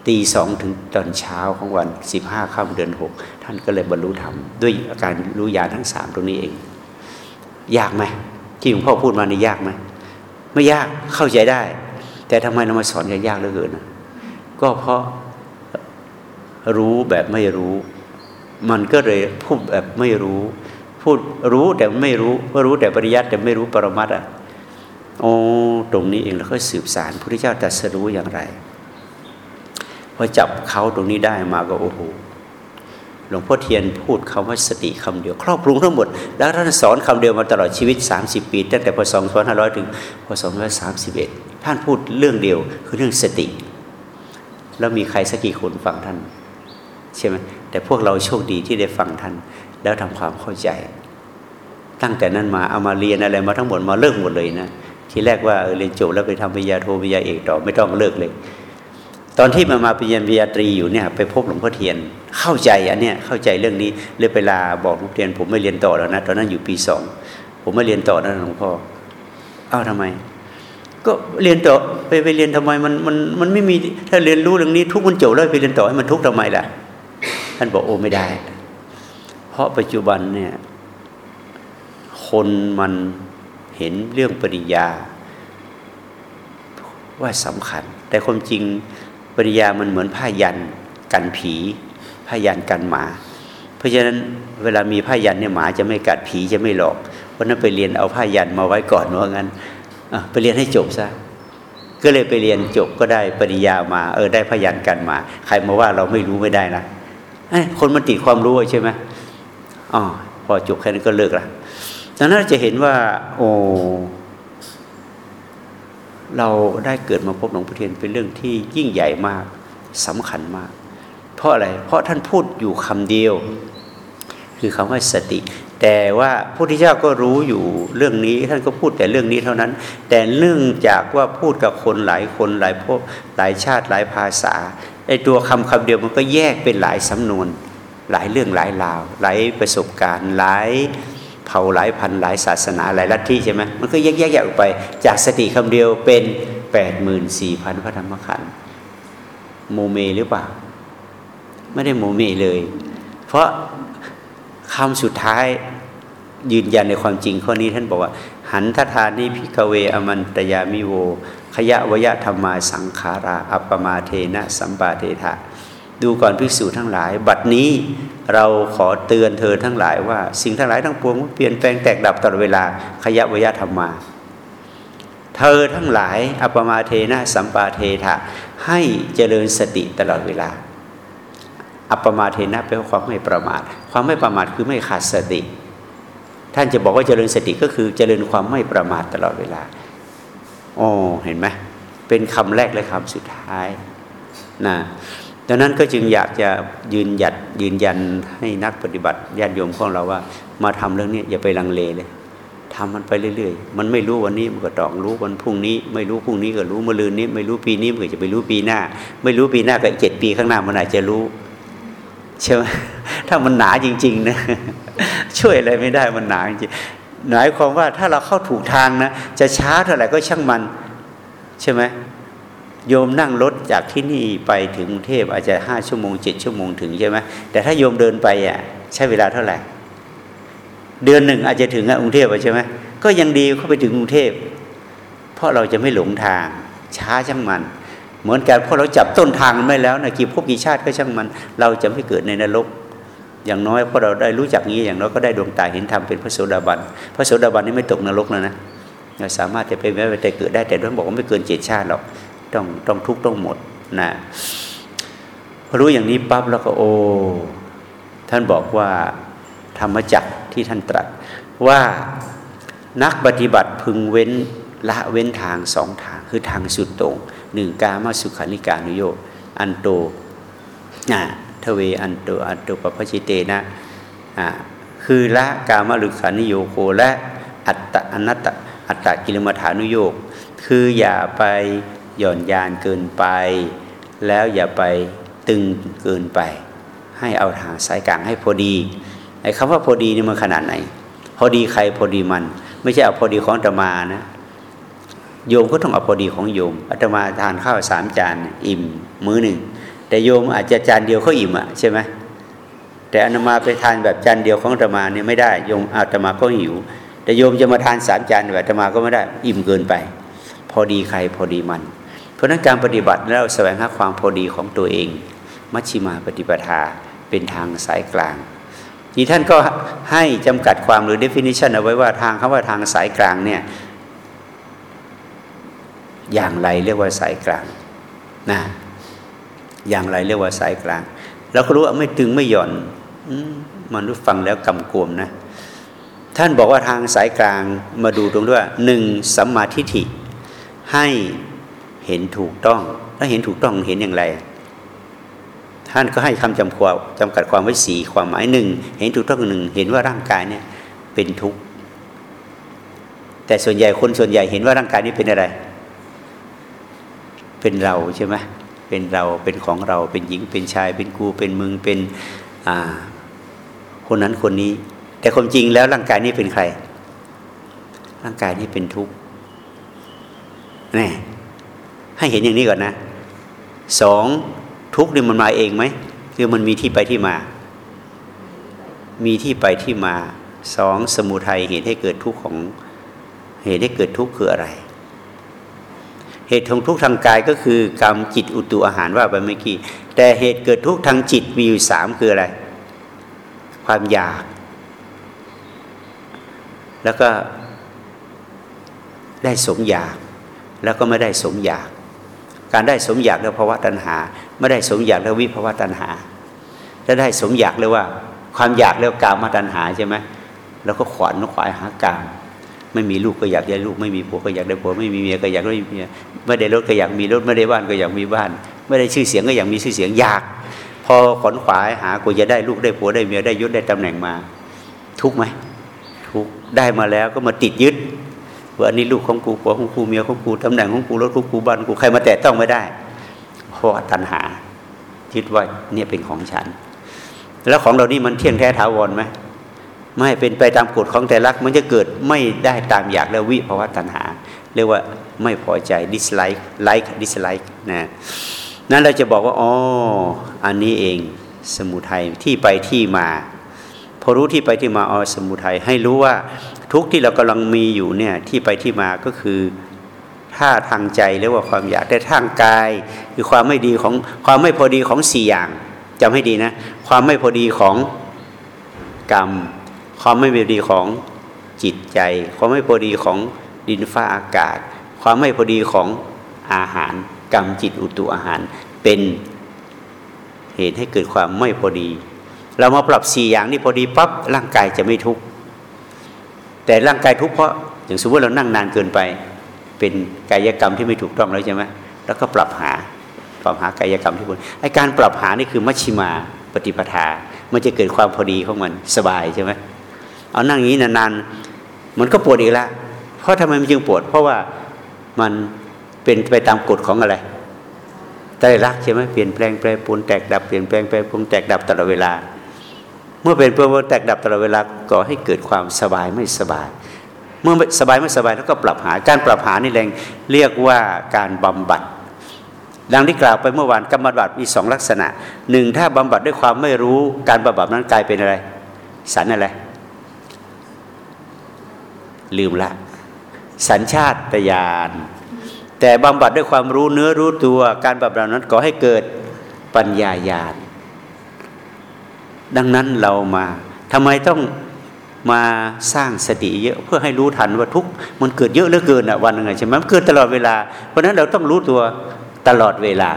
ตีสองถึงตอนเช้าของวันสิบห้าค่ำเดือนหกท่านก็เลยบรรลุธรรม ด้วยอาการรู้ญาณทั้งสามตรงนี้เอง ยากไหมที่หลวงพ่อพูดมานี่ยากไหมไม่ยากเข้าใจได้ แต่ทำไมเรามาสอนกันยากเหลือเกินนะก็เพราะรู้แบบไม่รู้ มันก็เลยพูดแบบไม่รู้ พูดรู้แต่ไม่รู้ว่ารู้แต่ปริยัติแต่ไม่รู้ปรมัตอะโอ้ตรงนี้เองแล้วก็สืบสารพระพุทธเจ้าตรัสรู้อย่างไร พอจับเขาตรงนี้ได้มาก็โอ้โหหลวงพ่อเทียนพูดคำว่าสติคำเดียว ครอบคลุมทั้งหมด แล้วท่านสอนคำเดียวมาตลอดชีวิต 30 ปี ตั้งแต่พศ2500 ถึงพศ231 ท่านพูดเรื่องเดียวคือเรื่องสติ แล้วมีใครสักกี่คนฟังท่าน ใช่ไหมแต่พวกเราโชคดีที่ได้ฟังท่าน แล้วทำความเข้าใจ ตั้งแต่นั้นมาเอามาเรียนอะไรมาทั้งหมดมาเลิกหมดเลยนะ ทีแรกว่าเรียนจบแล้วไปทำปริญญาโทปริญญาเอกต่อไม่ต้องเลิกเลย ตอนที่มามาปริญญาตรีอยู่เนี่ยไปพบหลวงพ่อเทียนเข้าใจอันเนี้ยเข้าใจเรื่องนี้เลยไปลาบอกหลวงพ่อเทียน ผมไม่เรียนต่อแล้วนะตอนนั้นอยู่ปีสองผมไม่เรียนต่อนะหลวงพ่ออ้าวทำไม ก็เรียนต่อไปไปเรียนทำไมมันมันมันไม่มีถ้าเรียนรู้เรื่องนี้ทุกมันจบแล้วไปเรียนต่อให้มันทุกทำไมล่ะ ท่านบอกโอ้ไม่ได้ เพราะปัจจุบันเนี่ยคนมันเห็นเรื่องปริญญาว่าสำคัญ แต่ความจริง ปริยามันเหมือนผ้ายันกันผีผ้ายันกันหมา เพราะฉะนั้นเวลามีผ้ายันเนี่ยหมาจะไม่กัดผีจะไม่หลอกเพราะนั้นไปเรียนเอาผ้ายันมาไว้ก่อนว่างั้นไปเรียนให้จบซะก็เลยไปเรียนจบก็ได้ปริยามา เออได้พยันกันมา ใครมาว่าเราไม่รู้ไม่ได้นะคนมันติดความรู้ใช่ไหมอ๋อพอจบแค่นั้นก็เลิกละดังนั้นจะเห็นว่า โอ้ เราได้เกิดมาพบหลวงพ่อเทียนเป็นเรื่องที่ยิ่งใหญ่มากสำคัญมาก เพราะอะไร เพราะท่านพูดอยู่คำเดียว คือคำว่าสติ แต่ว่าพระพุทธเจ้าก็รู้อยู่เรื่องนี้ ท่านก็พูดแต่เรื่องนี้เท่านั้น แต่เนื่องจากว่าพูดกับคนหลายคนหลายพวกหลายชาติหลายภาษาไอ้ตัวคำคำเดียวมันก็แยกเป็นหลายสำนวน หลายเรื่องหลายราว หลายประสบการณ์หลาย เผ่าหลายพันหลายศาสนาหลายลัทธิใช่ไหมมันก็แยกแยกออกไป จากสติคำเดียวเป็นแปดหมื่นสี่พันพระธรรมขันธ์โมเมหรือเปล่า ไม่ได้โมเมเลย เพราะคำสุดท้ายยืนยันในความจริงข้อนี้ท่านบอกว่า หันทะทานิ ภิกขะเว อามันตะยามิโว วะยะธัมมาสังขารา อัปปมาเทนะ สัมปาเทธะดูก่อนภิกษุทั้งหลาย บัดนี้ เราขอเตือนเธอทั้งหลายว่าสิ่งทั้งหลายทั้งปวงเปลี่ยนแปลงแตกดับตลอดเวลาขยะวยธรรมมา เธอทั้งหลายอัปมาเทนะสัมปาเทธะให้เจริญสติตลอดเวลา อัปมาเทนะแปลว่าความไม่ประมาท ความไม่ประมาทคือไม่ขาดสติ ท่านจะบอกว่าเจริญสติก็คือเจริญความไม่ประมาทตลอดเวลาโอ้เห็นไหมเป็นคำแรกและคำสุดท้ายนะ ดังนั้นก็จึงอยากจะยืนหยัดยืนยันให้นักปฏิบัติญาติโยมของเราว่า มาทำเรื่องนี้อย่าไปลังเลเลยทำมันไปเรื่อยๆ มันไม่รู้วันนี้มันก็ต้องรู้วันพรุ่งนี้ ไม่รู้พรุ่งนี้ก็รู้มะรืนนี้ ไม่รู้ปีนี้มันก็จะไปรู้ปีหน้า ไม่รู้ปีหน้าก็เจ็ดปีข้างหน้ามันอาจจะรู้ใช่ไหมถ้ามันหนาจริง ๆ นะ ช่วยอะไรไม่ได้มันหนาจริงหมายความว่าถ้าเราเข้าถูกทางนะจะช้าเท่าไหร่ก็ช่างมัน ใช่ไหม โยมนั่งรถจากที่นี่ไปถึงกรุงเทพอาจจะห้าชั่วโมงเจ็ดชั่วโมงถึงใช่ไหมแต่ถ้าโยมเดินไปอะใช้เวลาเท่าไหร่ เดือนหนึ่งอาจจะถึงกรุงเทพใช่ไหมก็ยังดีเข้าไปถึงกรุงเทพ เพราะเราจะไม่หลงทาง ช้าช่างมัน เหมือนกันเพราะเราจับต้นทางไม่แล้วนะกี่พบกี่ชาติก็ช่างมัน เราจะไม่เกิดในนรก อย่างน้อยเพราะเราได้รู้จักนี้อย่างน้อยก็ได้ดวงตาเห็นธรรมเป็นพระโสดาบันพระโสดาบันนี่ไม่ตกนรกแล้วนะเราสามารถจะไปแม้แต่เกิดได้แต่ต้องบอกว่าไม่เกินเจ็ดชาติหรอก ต้องต้องทุกต้องหมดนะพอรู้อย่างนี้ปั๊บแล้วก็โอ้ท่านบอกว่าธรรมจักที่ท่านตรัส ว่านักปฏิบัติพึงเว้นละเว้นทางสองทางคือทางสุดตรงหนึ่งกามาสุขานิการนุโยอันโตนะทเวอันโตอันโตปปชิเตนะอ่าคือละกามาลุขานิโยโคและอัตตอนัตตอัตตกิลมัฐานุโยก คืออย่าไป หย่อนยานเกินไป แล้วอย่าไปตึงเกินไป ให้เอาทางสายกลางให้พอดีไอ้คำว่าพอดีนี่มันขนาดไหน พอดีใครพอดีมัน ไม่ใช่เอาพอดีของอาตมานะโยมก็ต้องเอาพอดีของโยมอาตมาทานข้าวสามจานอิ่มมื้อหนึ่งแต่โยมอาจจะจานเดียวเขาอิ่มอะใช่ไหมแต่อาตมาไปทานแบบจานเดียวของอาตมาเนี่ยไม่ได้โยมอาตมาก็หิว แต่โยมจะมาทานสามจานแบบธรรมาก็ไม่ได้ อิ่มเกินไป พอดีใครพอดีมันเราะนั้นการปฏิบัติแล้วแสวงหาความพอดีของตัวเอง มัชชิมาปฏิปทาเป็นทางสายกลางที่ท่านก็ให้จำกัดความหรือ definition เอาไว้ว่าทางคำว่าทางสายกลางเนี่ยอย่างไรเรียกว่าสายกลางนะอย่างไรเรียกว่าสายกลางเราก็รู้ว่าไม่ตึงไม่หย่อนมนุษย์ฟังแล้วกำกวมนะ ท่านบอกว่าทางสายกลางมาดูตรงด้วยหนึ่งสัมมาทิฏฐิให้ เห็นถูกต้องถ้าเห็นถูกต้องเห็นอย่างไร ท่านก็ให้คำจำความจำกัดความไว้สีความหมายหนึ่งเห็นถูกต้องหนึ่งเห็นว่าร่างกายเนี่ยเป็นทุกข์แต่ส่วนใหญ่คนส่วนใหญ่เห็นว่าร่างกายนี้เป็นอะไร เป็นเราใช่ไหมเป็นเราเป็นของเราเป็นหญิงเป็นชาย เป็นกูเป็นมึงเป็นคนนั้นคนนี้ แต่ความจริงแล้วร่างกายนี้เป็นใคร ร่างกายนี้เป็นทุกข์นี่ ให้เห็นอย่างนี้ก่อนนะสองทุกข์นี่มันมาเองไหมคือมันมีที่ไปที่มา มีที่ไปที่มาสองสมุทัยเหตุให้เกิดทุกข์ของเหตุให้เกิดทุกข์คืออะไร เหตุของทุกข์ทางกายก็คือกรรมจิตอุตุอาหารว่าไปเมื่อกี้แต่เหตุเกิดทุกข์ทางจิตมีอยู่สามคืออะไร ความอยาก แล้วก็ได้สมอยาก แล้วก็ไม่ได้สมอยาก การได้สมอยากแล้วภาวะตัณหา ไม่ได้สมอยากแล้ววิภาวะตัณหาถ้าได้สมอยากเรียกว่า ความอยากแล้วกามตัณหาใช่ไหมแล้วก็ขวานขวายหากามไม่มีลูกก็อยากได้ลูกไม่มีผัวก็อยากได้ผัวไม่มีเมียก็อยากได้เมียไม่ได้รถก็อยากมีรถไม่ได้บ้านก็อยากมีบ้าน ไม่ได้ชื่อเสียงก็อยากมีชื่อเสียงอยาก พอขนขวายหากูจะได้ลูกได้ผัวได้เมียได้ยศได้ตำแหน่งมา ทุกไหมทุกได้มาแล้วก็มาติดยึด ว่าอันนี้ลูกของกูผัวของกูเมียของกูตำแหน่งของกูรถของกูบ้านกูใครมาแตะต้องไม่ได้ เพราะตัณหายึดว่าเนี่ยเป็นของฉัน แล้วของเรานี่มันเที่ยงแท้ถาวรไหมไม่เป็นไปตามกฎของแต่ลักมันจะเกิดไม่ได้ตามอยากแล้ววิภาวะตัณหา เรียกว่าไม่พอใจ dislike like dislike นะนั้นเราจะบอกว่าอ๋ออันนี้เองสมุทัยที่ไปที่มา พอรู้ที่ไปที่มาอ๋อสมุทัยให้รู้ว่า ทุกที่เรากำลังมีอยู่เนี่ยที่ไปที่มาก็คือถ้าทางใจเรียกว่าความอยากแต่ทางกายคือความไม่ดีของความไม่พอดีของสี่อย่างจำให้ดีนะ ความไม่พอดีของกรรม ความไม่พอดีของจิตใจ ความไม่พอดีของดินฟ้าอากาศ ความไม่พอดีของอาหาร กรรมจิตอุตุอาหาร เป็นเหตุให้เกิดความไม่พอดี เรามาปรับสี่อย่างนี้พอดีปั๊บร่างกายจะไม่ทุกข์ แต่ร่างกายทุกข์เพราะอย่างสมมติเรานั่งนานเกินไป เป็นกายกรรมที่ไม่ถูกต้องแล้วใช่ไหมแล้วก็ปรับหาปรับหากายกรรมที่ควรไอการปรับหานี่คือมัชชิมาปฏิปทา มันจะเกิดความพอดีของมันสบายใช่ไหมเอานั่งอย่างนี้นานๆมันก็ปวดอีกแล้วเพราะทำไมมันจึงปวด เพราะว่ามันเป็นไปตามกฎของอะไรไตรลักใช่ไหมเปลี่ยนแปลงแปรปรวนแตกดับเปลี่ยนแปลงแปรปรวนแตกดับตลอดเวลา เมื่อเป็นเปรวนแตกดับตลอดเวลาก่อให้เกิดความสบายไม่สบาย เมื่อสบายไม่สบายแล้วก็ปรับหาการปรับหานี่แรงเรียกว่าการบำบัด ดังที่กล่าวไปเมื่อวานกรรมบัดมีสองลักษณะหนึ่งถ้าบำบัดด้วยความไม่รู้การบำบัดนั้นกลายเป็นอะไรสันอะไร ลืมละ สัญชาตญาณแต่บำบัดด้วยความรู้เนื้อรู้ตัวการบำบัดนั้นก่อให้เกิดปัญญาญาณ ดังนั้นเรามาทำไมต้องมาสร้างสติเยอะเพื่อให้รู้ทันว่าทุกมันเกิดเยอะเหลือเกินอะวันหนึ่งใช่ไหมมันเกิดตลอดเวลา เพราะนั้นเราต้องรู้ตัวตลอดเวลา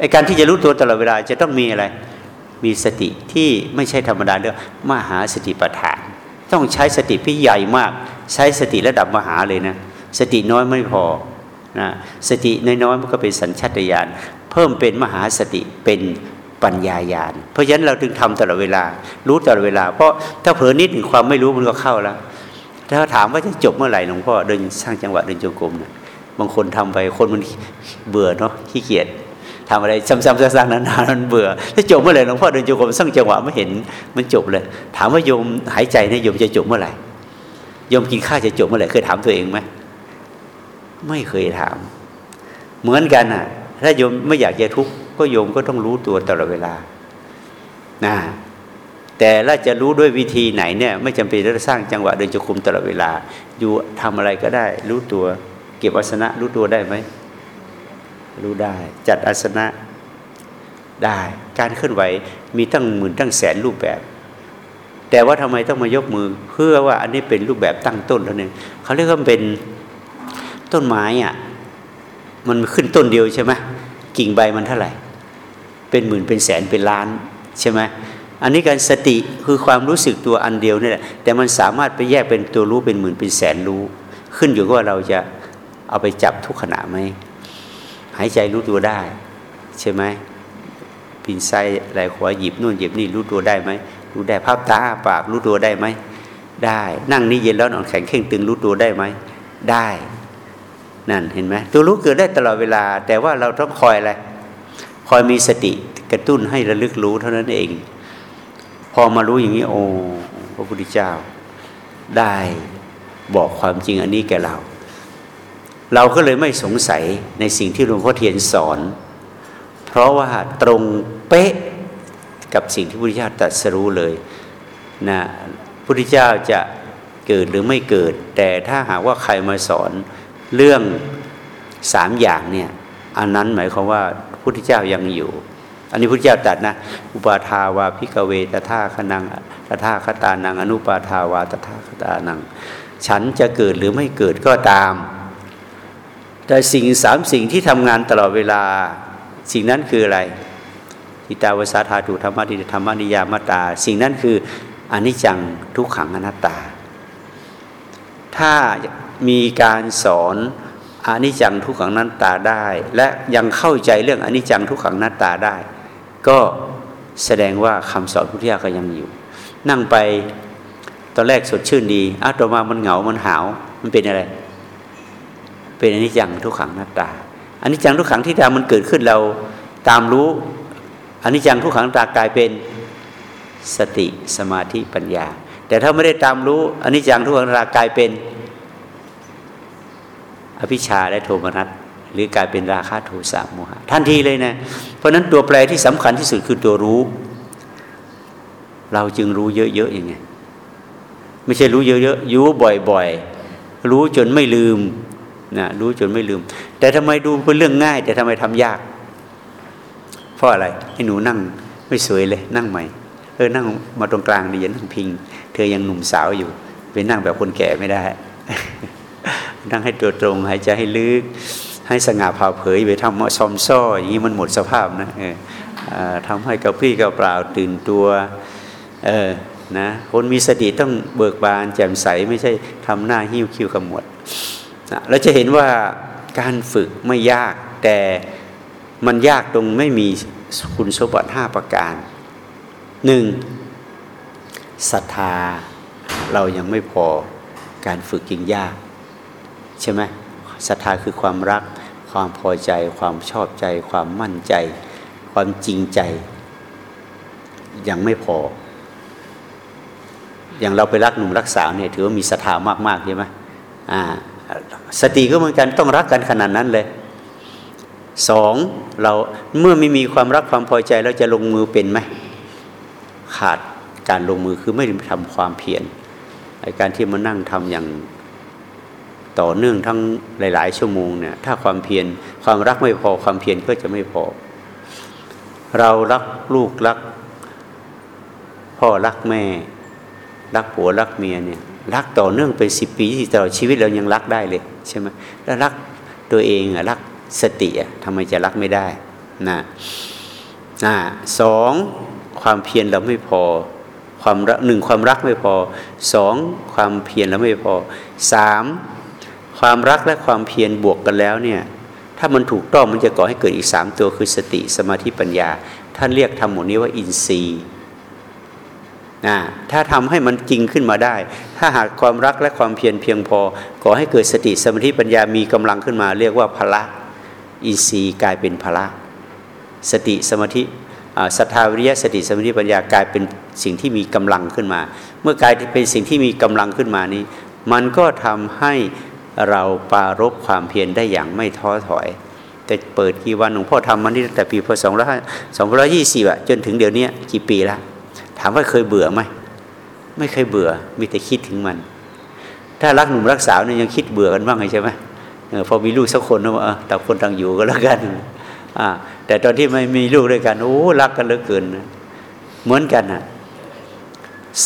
ไอการที่จะรู้ตัวตลอดเวลาจะต้องมีอะไร มีสติที่ไม่ใช่ธรรมดาเรื่องมหาสติปัฏฐาน ต้องใช้สติที่ใหญ่มาก ใช้สติระดับมหาเลยนะสติน้อยไม่พอนะสติน้อยๆมันก็เป็นสัญชาตญาณเพิ่มเป็นมหาสติเป็น ปัญญาญาณ เพราะฉะนั้นเราถึงทำตลอดเวลา รู้ตลอดเวลา เพราะถ้าเผลอนิดหนึ่งความไม่รู้มันก็เข้าแล้ว ถ้าถามว่าจะจบเมื่อไหร่หลวงพ่อเดินสร้างจังหวะเดินจงกรมนะบางคนทำไปคนมันเบื่อเนาะขี้เกียจทำอะไรซ้ำๆซากๆนานๆมันเบื่อถ้าจบเมื่อไหร่หลวงพ่อเดินจงกรมสร้างจังหวะไม่เห็นมันจบเลย ถามว่าโยมหายใจเนี่ยโยมจะจบเมื่อไหร่โยมกินข้าวจะจบเมื่อไหร่เคยถามตัวเองไหมไม่เคยถาม เหมือนกันอะ ถ้าโยมไม่อยากจะทุกข์ ก็โยมก็ต้องรู้ตัวตลอดเวลานะแต่เราจะรู้ด้วยวิธีไหนเนี่ยไม่จำเป็นต้องสร้างจังหวะเดินจงกรมตลอดเวลา อยู่ทำอะไรก็ได้ รู้ตัวเก็บอาสนะรู้ตัวได้ไหมรู้ได้ จัดอาสนะได้ การเคลื่อนไหวมีตั้งหมื่นตั้งแสนรูปแบบ แต่ว่าทำไมต้องมายกมือ เพื่อว่าอันนี้เป็นรูปแบบตั้งต้นเท่านั้นเขาเรียกว่าเป็นต้นไม้อะมันขึ้นต้นเดียวใช่ไหมกิ่งใบมันเท่าไหร่ เป็นหมื่นเป็นแสนเป็นล้านใช่ไหมอันนี้การสติคือความรู้สึกตัวอันเดียวนี่แหละแต่มันสามารถไปแยกเป็นตัวรู้เป็นหมื่นเป็นแสนรู้ ขึ้นอยู่กับว่าเราจะเอาไปจับทุกขณะไหมหายใจรู้ตัวได้ ใช่ไหมปินไส้ไหลขวาหยิบนู่นหยิบนี่รู้ตัวได้ไหมรู้ได้ภาพตาปากรู้ตัวได้ไหมได้ นั่งนี่เย็นแล้วนอนแข็งเข่งตึงรู้ตัวได้ไหมได้ นั่นเห็นไหมตัวรู้เกิดได้ตลอดเวลา แต่ว่าเราต้องคอยอะไร อยมีสติกระตุ้นให้ระลึกรู้เท่านั้นเอง พอมารู้อย่างนี้โอ้พระพุทธเจ้า ได้บอกความจริงอันนี้แก่เรา เราก็เลยไม่สงสัยในสิ่งที่หลวงพ่อเทียนสอน เพราะว่าตรงเป๊ะกับสิ่งที่พระพุทธเจ้าตรัสรู้เลยนะพระพุทธเจ้าจะเกิดหรือไม่เกิด แต่ถ้าหากว่าใครมาสอนเรื่องสามอย่างเนี่ยอันนั้นหมายความว่า พุทธเจ้ายังอยู่ อันนี้พุทธเจ้าตรัสนะ อุปาทาวาพิกเวตถาคนังตถาคตานัง อนุปาทาวาตถาคตานัง ฉันจะเกิดหรือไม่เกิดก็ตาม แต่สิ่งสามสิ่งที่ทำงานตลอดเวลา สิ่งนั้นคืออะไรทิตาวสาธาตุธรรมะทิธรรมนิยามตา สิ่งนั้นคืออนิจจังทุกขังอนัตตา ถ้ามีการสอน อนิจจังทุกขังนัตตาได้ และยังเข้าใจเรื่องอนิจจังทุกขังนัตตาได้ ก็แสดงว่าคำสอนพุทธิยาก็ยังอยู่ นั่งไปตอนแรกสดชื่นดีอ้าต่อมามันเหงา มันหาว มันเป็นอะไร เป็นอนิจจังทุกขังนัตตาอนิจจังทุกขังที่ตามันเกิดขึ้นเราตามรู้อนิจจังทุกขังตากลายเป็นสติสมาธิปัญญา แต่ถ้าไม่ได้ตามรู้อนิจจังทุกขังตากลายเป็น อภิชาและโทมนัสหรือกลายเป็นราคะโทสะโมหะทันทีเลยนะ เพราะนั้นตัวแปรที่สำคัญที่สุดคือตัวรู้ เราจึงรู้เยอะๆอย่างไงไม่ใช่รู้เยอะๆรู้บ่อยๆ รู้จนไม่ลืมนะรู้จนไม่ลืม แต่ทำไมดูเป็นเรื่องง่าย แต่ทำไมทำยาก เพราะอะไรให้หนูนั่งไม่สวยเลย นั่งใหม่เออนั่งมาตรงกลางดีอย่านั่งพิง เธอยังหนุ่มสาวอยู่ไปนั่งแบบคนแก่ไม่ได้ นั่งให้ตัวตรง หายใจให้ลึก ให้สง่าผ่าเผยไปทำซอมซ้ออย่างนี้มันหมดสภาพนะเออทำให้กระพี่กระเปล่าตื่นตัวเออนะคนมีสติต้องเบิกบานแจ่มใสไม่ใช่ทำหน้าหิ้วคิ้วขมวดนะเราจะเห็นว่าการฝึกไม่ยากแต่มันยากตรงไม่มีคุณสมบัติห้าประการหนึ่งศรัทธาเรายังไม่พอการฝึกยิ่งยาก ใช่ไหมศรัทธาคือความรัก ความพอใจ ความชอบใจ ความมั่นใจ ความจริงใจ ยังไม่พอ อย่างเราไปรักหนุ่มรักสาวเนี่ยถือว่ามีศรัทธามากๆใช่ไหมอ่าสติก็เหมือนกันต้องรักกันขนาดนั้นเลยสองเราเมื่อไม่มีความรักความพอใจเราจะลงมือเป็นไหมขาดการลงมือคือไม่ทำความเพียรการที่มานั่งทำอย่าง ต่อเนื่องทั้งหลาย ๆ ชั่วโมงเนี่ยถ้าความเพียรความรักไม่พอความเพียรก็จะไม่พอ เรารักลูกรัก พ่อรักแม่ รักผัวรักเมียเนี่ยรักต่อเนื่องเป็นสิบปีที่ตลอดชีวิตเรายังรักได้เลยใช่ไหมแล้วรักตัวเองอะรักสติอะทำไมจะรักไม่ได้นะนะสองความเพียรเราไม่พอความรักหนึ่งความรักไม่พอสองความเพียรเราไม่พอสาม ความรักและความเพียรบวกกันแล้วเนี่ยถ้ามันถูกต้องมันจะก่อให้เกิดอีกสามตัวคือสติสมาธิปัญญา ท่านเรียกทำหมดนี้ว่าอินทรีย์นะถ้าทำให้มันจริงขึ้นมาได้ ถ้าหากความรักและความเพียรเพียงพอก่อให้เกิดสติสมาธิปัญญามีกำลังขึ้นมา เรียกว่าพละอินทรีย์กลายเป็นพละ สติสมาธิศรัทธาวิริยะสติสมาธิปัญญากลายเป็นสิ่งที่มีกำลังขึ้นมา เมื่อกลายเป็นสิ่งที่มีกำลังขึ้นมานี้ มันก็ทำให้ เราปารบความเพียรได้อย่างไม่ท้อถอย แต่เปิดกี่วันหลวงพ่อทำมานี่ตั้งแต่ปีพศสองร้อยสองร้อยยี่สิบอะจนถึงเดี๋ยวนี้กี่ปีละถามว่าเคยเบื่อไหมไม่เคยเบื่อมีแต่คิดถึงมัน ถ้ารักหนุ่มรักสาวเนี่ยยังคิดเบื่อกันบ้างไงใช่ไหมพอมีลูกสักคนนะว่าต่างคนต่างอยู่ก็แล้วกันอ่าแต่ตอนที่ไม่มีลูกด้วยกันโอ้รักกันเหลือเกินเหมือนกันอะ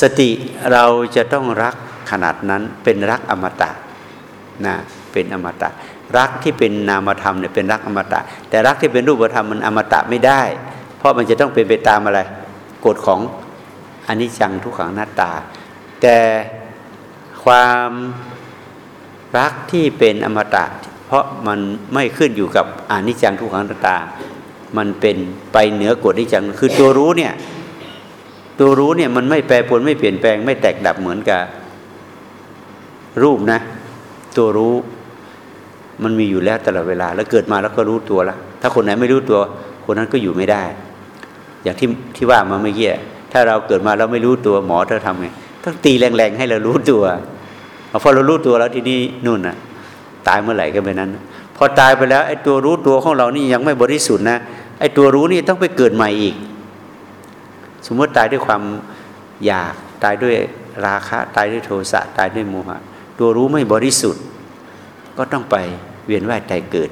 สติเราจะต้องรักขนาดนั้นเป็นรักอมตะ นะเป็นอมตะ รักที่เป็นนามธรรมเนี่ยเป็นรักอมตะ แต่รักที่เป็นรูปธรรมมันอมตะไม่ได้ เพราะมันจะต้องเป็นไปตามอะไรกฎของอนิจจังทุกขังหน้าตา แต่ความรักที่เป็นอมตะ เพราะมันไม่ขึ้นอยู่กับอนิจจังทุกขังหน้าตา มันเป็นไปเหนือกฎอนิจจังคือตัวรู้เนี่ยตัวรู้เนี่ยมันไม่แปรปรวนไม่เปลี่ยนแปลงไม่แตกดับเหมือนกับรูปนะ ตัวรู้ มันมีอยู่แล้วตลอดเวลา แล้วเกิดมาแล้วก็รู้ตัวล้วถ้าคนไหนไม่รู้ตัว คนนั้นก็อยู่ไม่ได้ อย่างที่ที่ว่ามาเมื่อกี้ถ้าเราเกิดมาแล้วไม่รู้ตัวหมอจะทำไงต้องตีแรงๆให้เรารู้ตัวพอเรารู้ตัวแล้วทีนี้นู่นน่ะ ตายเมื่อไหร่ก็ไปนั้น พอตายไปแล้วไอ้ตัวรู้ตัวของเรานี่ยังไม่บริสุทธิ์นะไอ้ตัวรู้นี่ต้องไปเกิดใหม่อีก สมมติตายด้วยความอยากตายด้วยราคะ ตายด้วยโทสะตายด้วยโมหะ ตัวรู้ไม่บริสุทธิ์ ก็ต้องไปเวียนว่ายตายเกิด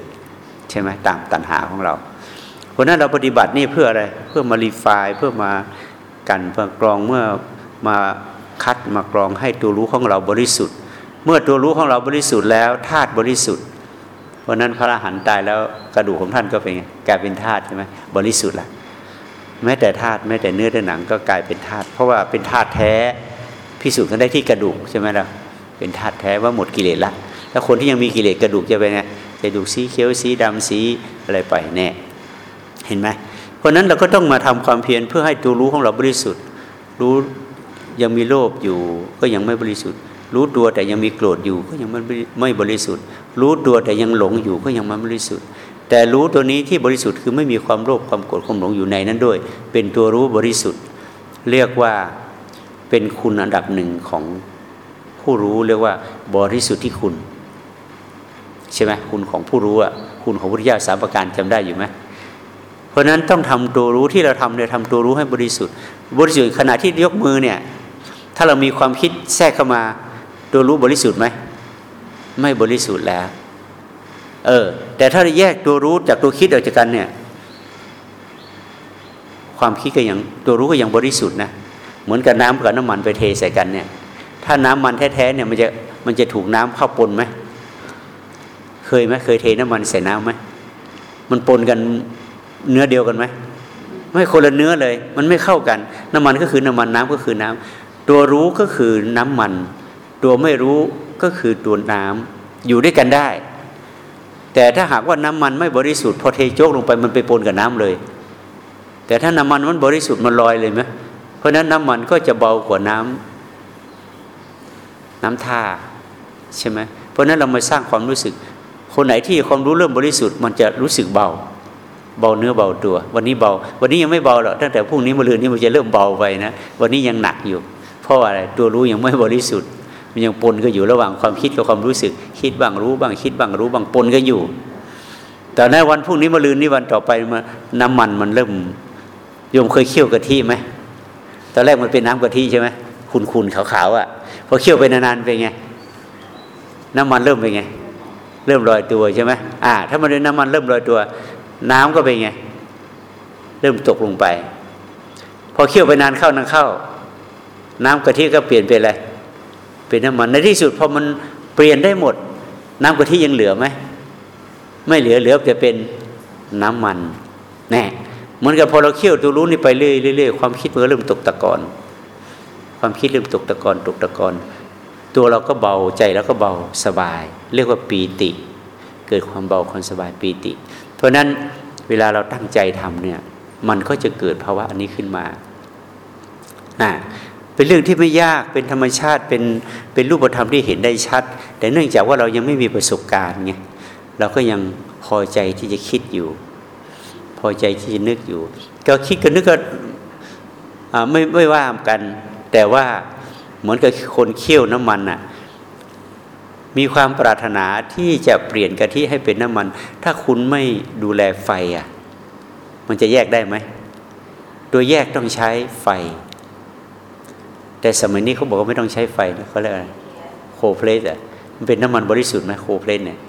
ใช่ไหมตามตัณหาของเราเพราะนั้นเราปฏิบัตินี่เพื่ออะไรเพื่อมา refine เพื่อมากันเพื่อกรองเมื่อมาคัดมากรองให้ตัวรู้ของเราบริสุทธิ์ เมื่อตัวรู้ของเราบริสุทธิ์แล้วธาตุบริสุทธิ์ เพราะนั้นพระอรหันต์ตายแล้วกระดูกของท่านก็เป็นกลายเป็นธาตุใช่ไหมบริสุทธิ์ละแม้แต่ธาตุแม้แต่เนื้อแต่หนังก็กลายเป็นธาตุเพราะว่าเป็นธาตุแท้พิสูจน์กันได้ที่กระดูกใช่ไหมล่ะ เป็นธาตุแท้ว่าหมดกิเลสละแล้วคนที่ยังมีกิเลสกระดูกจะเป็นไงกระดูกสีเขียวสีดำสีอะไรไปแน่เห็นไหมเพราะนั้นเราก็ต้องมาทำความเพียรเพื่อให้ตัวรู้ของเราบริสุทธิ์ รู้ยังมีโลภอยู่ก็ยังไม่บริสุทธิ์ รู้ตัวแต่ยังมีโกรธอยู่ก็ยังไม่ไม่บริสุทธิ์ รู้ตัวแต่ยังหลงอยู่ก็ยังไม่บริสุทธิ์ แต่รู้ตัวนี้ที่บริสุทธิ์คือไม่มีความโลภความโกรธความหลงอยู่ในนั้นด้วย เป็นตัวรู้บริสุทธิ์ เรียกว่าเป็นคุณอันดับหนึ่งของ ผู้รู้เรียกว่า บริสุทธิ์ที่คุณ ใช่ไหมคุณของผู้รู้อะคุณของพุทธิยาสามประการจำได้อยู่ไหมเพราะนั้นต้องทำตัวรู้ที่เราทำเนี่ยทำตัวรู้ให้บริสุทธิ์ บริสุทธิ์ขณะที่ยกมือเนี่ย ถ้าเรามีความคิดแทรกเข้ามา ตัวรู้บริสุทธิ์ไหมไม่บริสุทธิ์แล้ว เออ แต่ถ้าแยกตัวรู้จากตัวคิดออกจากกันเนี่ย ความคิดก็ยังตัวรู้ก็ยังบริสุทธิ์นะ เหมือนกับน้ำกับน้ำมันไปเทใส่กันเนี่ย ถ้าน้ำมันแท้ๆเนี่ยมันจะมันจะถูกน้ำเข้าปนไหมเคยไหมเคยเทน้ำมันใส่น้ำไหมมันปนกันเนื้อเดียวกันไหมไม่คนละเนื้อเลย มันไม่เข้ากัน น้ำมันก็คือน้ำมันน้ำก็คือน้ำตัวรู้ก็คือน้ำมัน ตัวไม่รู้ก็คือตัวน้ำอยู่ด้วยกันได้ แต่ถ้าหากว่าน้ำมันไม่บริสุทธิ์พอเทโจกลงไปมันไปปนกับน้ำเลย แต่ถ้าน้ำมันมันบริสุทธิ์มันลอยเลยไหมเพราะนั้นน้ำมันก็จะเบากว่าน้ำ น้ำท่าใช่ไหมเพราะนั้นเรามาสร้างความรู้สึก คนไหนที่ความรู้เริ่มบริสุทธิ์มันจะรู้สึกเบา เบาเนื้อเบาตัว วันนี้เบา วันนี้ยังไม่เบาหรอกตั้งแต่พรุ่งนี้มะรืนนี้มันจะเริ่มเบาไปนะวันนี้ยังหนักอยู่ เพราะอะไรตัวรู้ยังไม่บริสุทธิ์ มันยังปนก็อยู่ระหว่างความคิดกับความรู้สึก คิดบ้างรู้บ้างคิดบ้างรู้บ้างปนก็อยู่ แต่ในวันพรุ่งนี้มาลืนนี้วันต่อไปมาน้ำมันมันเริ่มโยมเคยเคี่ยวกะทิไหมตอนแรกมันเป็นน้ำกะทิใช่ไหมคุณๆขาวๆอะ พอเคี่ยวไปนานๆเป็นไง น้ำมันเริ่มเป็นไง เริ่มลอยตัวใช่ไหมอ่า ถ้ามันเป็นน้ำมันเริ่มลอยตัว น้ำก็เป็นไง เริ่มตกลงไป พอเคี่ยวไปนานเข้านานเข้า น้ำกะทิก็เปลี่ยนเป็นอะไรเป็นน้ำมันในที่สุดพอมันเปลี่ยนได้หมด น้ำกะทิยังเหลือไหมไม่เหลือเหลือจะเป็นน้ำมันแน่เหมือนกับพอเราเคี่ยวตัวรู้นี่ไปเรื่อยๆความคิดมันก็เริ่มตกตะกอน ความคิดเริ่มตกตะกอนตกตะกอนตัวเราก็เบาใจแล้วก็เบาสบาย เรียกว่าปีติ เกิดความเบาความสบายปีติ เพราะนั้นเวลาเราตั้งใจทำเนี่ยมันก็จะเกิดภาวะอันนี้ขึ้นมาอ่าเป็นเรื่องที่ไม่ยากเป็นธรรมชาติเป็นเป็นรูปธรรมที่เห็นได้ชัด แต่เนื่องจากว่าเรายังไม่มีประสบการณ์ไงเราก็ยังพอใจที่จะคิดอยู่ พอใจที่จะนึกอยู่ ก็คิดกันนึกก็ไม่ไม่ว่ากัน แต่ว่าเหมือนกับคนเคี่ยวน้ำมันอะมีความปรารถนาที่จะเปลี่ยนกะทิให้เป็นน้ำมัน ถ้าคุณไม่ดูแลไฟอะมันจะแยกได้ไหม โดยแยกต้องใช้ไฟ แต่สมัยนี้เขาบอกว่าไม่ต้องใช้ไฟนะเขาเรียกอะไรโคเพลสอะมันเป็นน้ำมันบริสุทธิ์ไหมโคเพลสเนี่ย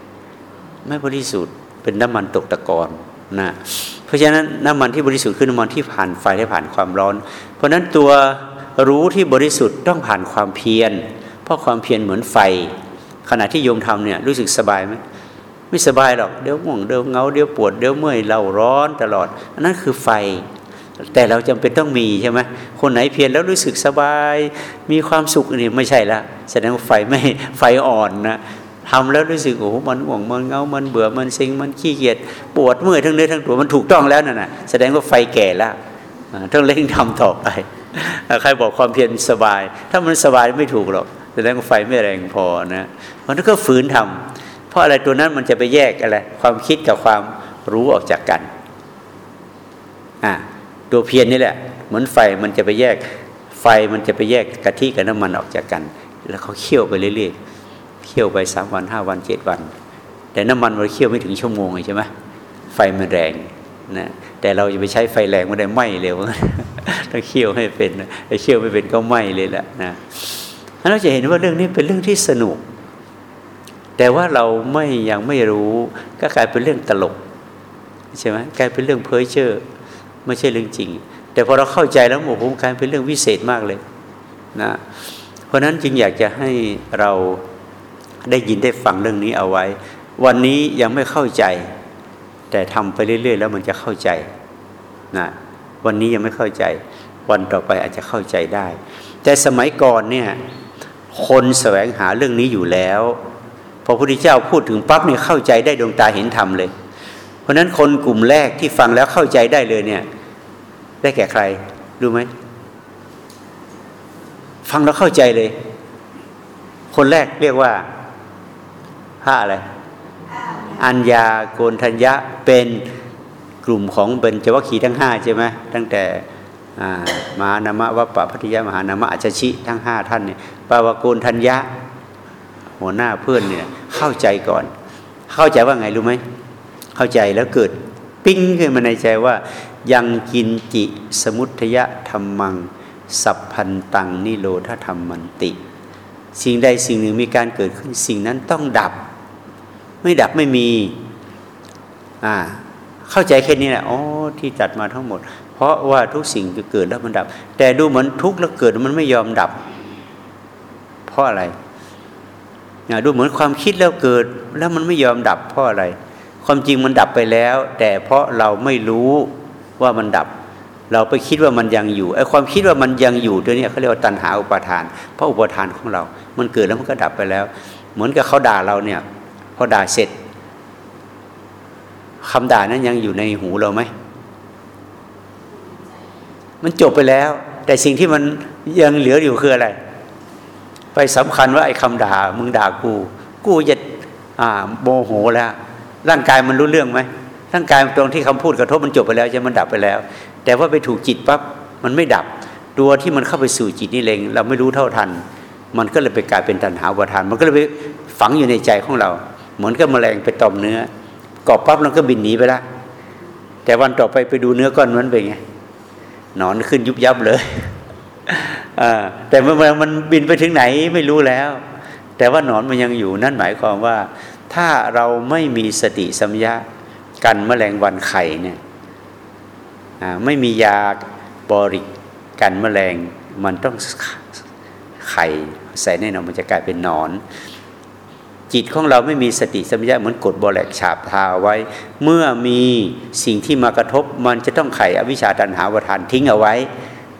ไม่บริสุทธิ์เป็นน้ำมันตกตะกอนนะเพราะฉะนั้นน้ำมันที่บริสุทธิ์คือน้ำมันที่ผ่านไฟและผ่านความร้อน เพราะฉะนั้นตัว รู้ที่บริสุทธิ์ต้องผ่านความเพียร เพราะความเพียรเหมือนไฟ ขณะที่โยมทำเนี่ยรู้สึกสบายไหมไม่สบายหรอกเดี๋ยวง่วงเดี๋ยวเงาเดี๋ยวปวดเดี๋ยวเมื่อยเราร้อนตลอดอันนั้นคือไฟ แต่เราจำเป็นต้องมีใช่ไหมคนไหนเพียรแล้วรู้สึกสบาย มีความสุขนี่ไม่ใช่ละแสดงว่าไฟไม่ไฟอ่อนนะทำแล้วรู้สึกโอ้โหมันห่วงมันเงา มันเบื่อมันซิงมันขี้เกียจปวดเมื่อยทั้งเนื้อทั้งตัวมันถูกต้องแล้วนั่นนะแสดงว่าไฟแก่แล้วต้องเร่งทำต่อไป ใครบอกความเพียรสบาย ถ้ามันสบายไม่ถูกหรอกแสดงว่าไฟไม่แรงพอนะมันก็ฝืนทำเพราะอะไรตัวนั้นมันจะไปแยกอะไรความคิดกับความรู้ออกจากกันอ่าตัวเพียรนี่แหละ เหมือนไฟมันจะไปแยก ไฟมันจะไปแยกกะทิกับน้ำมันออกจากกัน แล้วเขาเคี่ยวไปเรื่อยๆเคี่ยวไปสามวันห้าวันเจ็ดวัน แต่น้ำมันมันเคี่ยวไม่ถึงชั่วโมงใช่ไหมไฟมันแรง นะแต่เราจะไปใช้ไฟแรงไม่ได้ไหม้เร็วต้องเคี่ยวให้เป็นไอ้เคี่ยวไม่เป็นก็ไหม้เลยแหละนะเราจะเห็นว่าเรื่องนี้เป็นเรื่องที่สนุก แต่ว่าเราไม่ยังไม่รู้ก็กลายเป็นเรื่องตลกใช่ไหมกลายเป็นเรื่องเพ้อเจ้อไม่ใช่เรื่องจริง แต่พอเราเข้าใจแล้วโอ้โหกลายเป็นเรื่องวิเศษมากเลยนะเพราะนั้นจึงอยากจะให้เราได้ยินได้ฟังเรื่องนี้เอาไว้ วันนี้ยังไม่เข้าใจ แต่ทำไปเรื่อย ๆ แล้วมันจะเข้าใจนะวันนี้ยังไม่เข้าใจ วันต่อไปอาจจะเข้าใจได้ แต่สมัยก่อนเนี่ยคนแสวงหาเรื่องนี้อยู่แล้วพอพระพุทธเจ้าพูดถึงปั๊บเนี่ยเข้าใจได้ดวงตาเห็นธรรมเลย เพราะนั้นคนกลุ่มแรกที่ฟังแล้วเข้าใจได้เลยเนี่ย ได้แก่ใครรู้ไหมฟังแล้วเข้าใจเลย คนแรกเรียกว่าพระอะไร อัญญาโกนทัญญะเป็นกลุ่มของเบญจวัคคีย์ทั้งห้าใช่ไหมตั้งแต่มหานามะวัปปะพัทยามหานามะอัจฉิทั้งห้าท่านเนี่ยปาวโกนทัญญะหัวหน้าเพื่อนเนี่ยเข้าใจก่อน เข้าใจว่าไงรู้ไหมเข้าใจแล้วเกิดปิ้งขึ้นมาในใจว่า ยังกินจิสมุทยะธรรมัง สัพพันตังนิโรธธรรมมันติ สิ่งใดสิ่งหนึ่งมีการเกิดขึ้นสิ่งนั้นต้องดับ ไม่ดับไม่มี อ่า เข้าใจแค่นี้แหละอ๋อที่จัดมาทั้งหมด เพราะว่าทุกสิ่งเกิดแล้วมันดับ แต่ดูเหมือนทุกข์แล้วเกิดมันไม่ยอมดับ เพราะอะไรดูเหมือนความคิดแล้วเกิด แล้วมันไม่ยอมดับเพราะอะไร ความจริงมันดับไปแล้ว แต่เพราะเราไม่รู้ว่ามันดับ เราไปคิดว่ามันยังอยู่ไอ้ความคิดว่ามันยังอยู่ตัวนี้เขาเรียกว่าตัณหาอุปาทาน เพราะอุปาทานของเรา มันเกิดแล้วมันก็ดับไปแล้ว เหมือนกับเขาด่าเราเนี่ย พอด่าเสร็จคำด่านั้นยังอยู่ในหูเราไหมมันจบไปแล้ว แต่สิ่งที่มันยังเหลืออยู่คืออะไร ไปสำคัญว่าไอ้คำด่า มึงด่ากู กูจะอ่าโมโหแล้ว ร่างกายมันรู้เรื่องไหมร่างกายตรงที่คำพูดกระทบมันจบไปแล้วจะมันดับไปแล้ว แต่ว่าไปถูกจิตปั๊บมันไม่ดับ ตัวที่มันเข้าไปสู่จิตนี่เองเราไม่รู้เท่าทัน มันก็เลยไปกลายเป็นตัณหาประทาน มันก็เลยไปฝังอยู่ในใจของเรา เหมือนกับแมลงไปตอมเนื้อกอบปั๊บมันก็บินหนีไปละแต่วันต่อไปไปดูเนื้อก้อนนั้นเป็นไงหนอนขึ้นยุบยับเลยแต่เมื่อมันบินไปถึงไหนไม่รู้แล้ว แต่ว่าหนอนมันยังอยู่นั่นหมายความว่า ถ้าเราไม่มีสติสัมยากันแมลงวันไข่เนี่ยไม่มียาบริกันแมลงมันต้องไข่ใส่แน่นอนมันจะกลายเป็นหนอน จิตของเราไม่มีสติสัมปชัญญะเหมือนกดบอแลกฉาบทาไว้ เมื่อมีสิ่งที่มากระทบมันจะต้องไขอวิชชาตันหาวทานทิ้งเอาไว้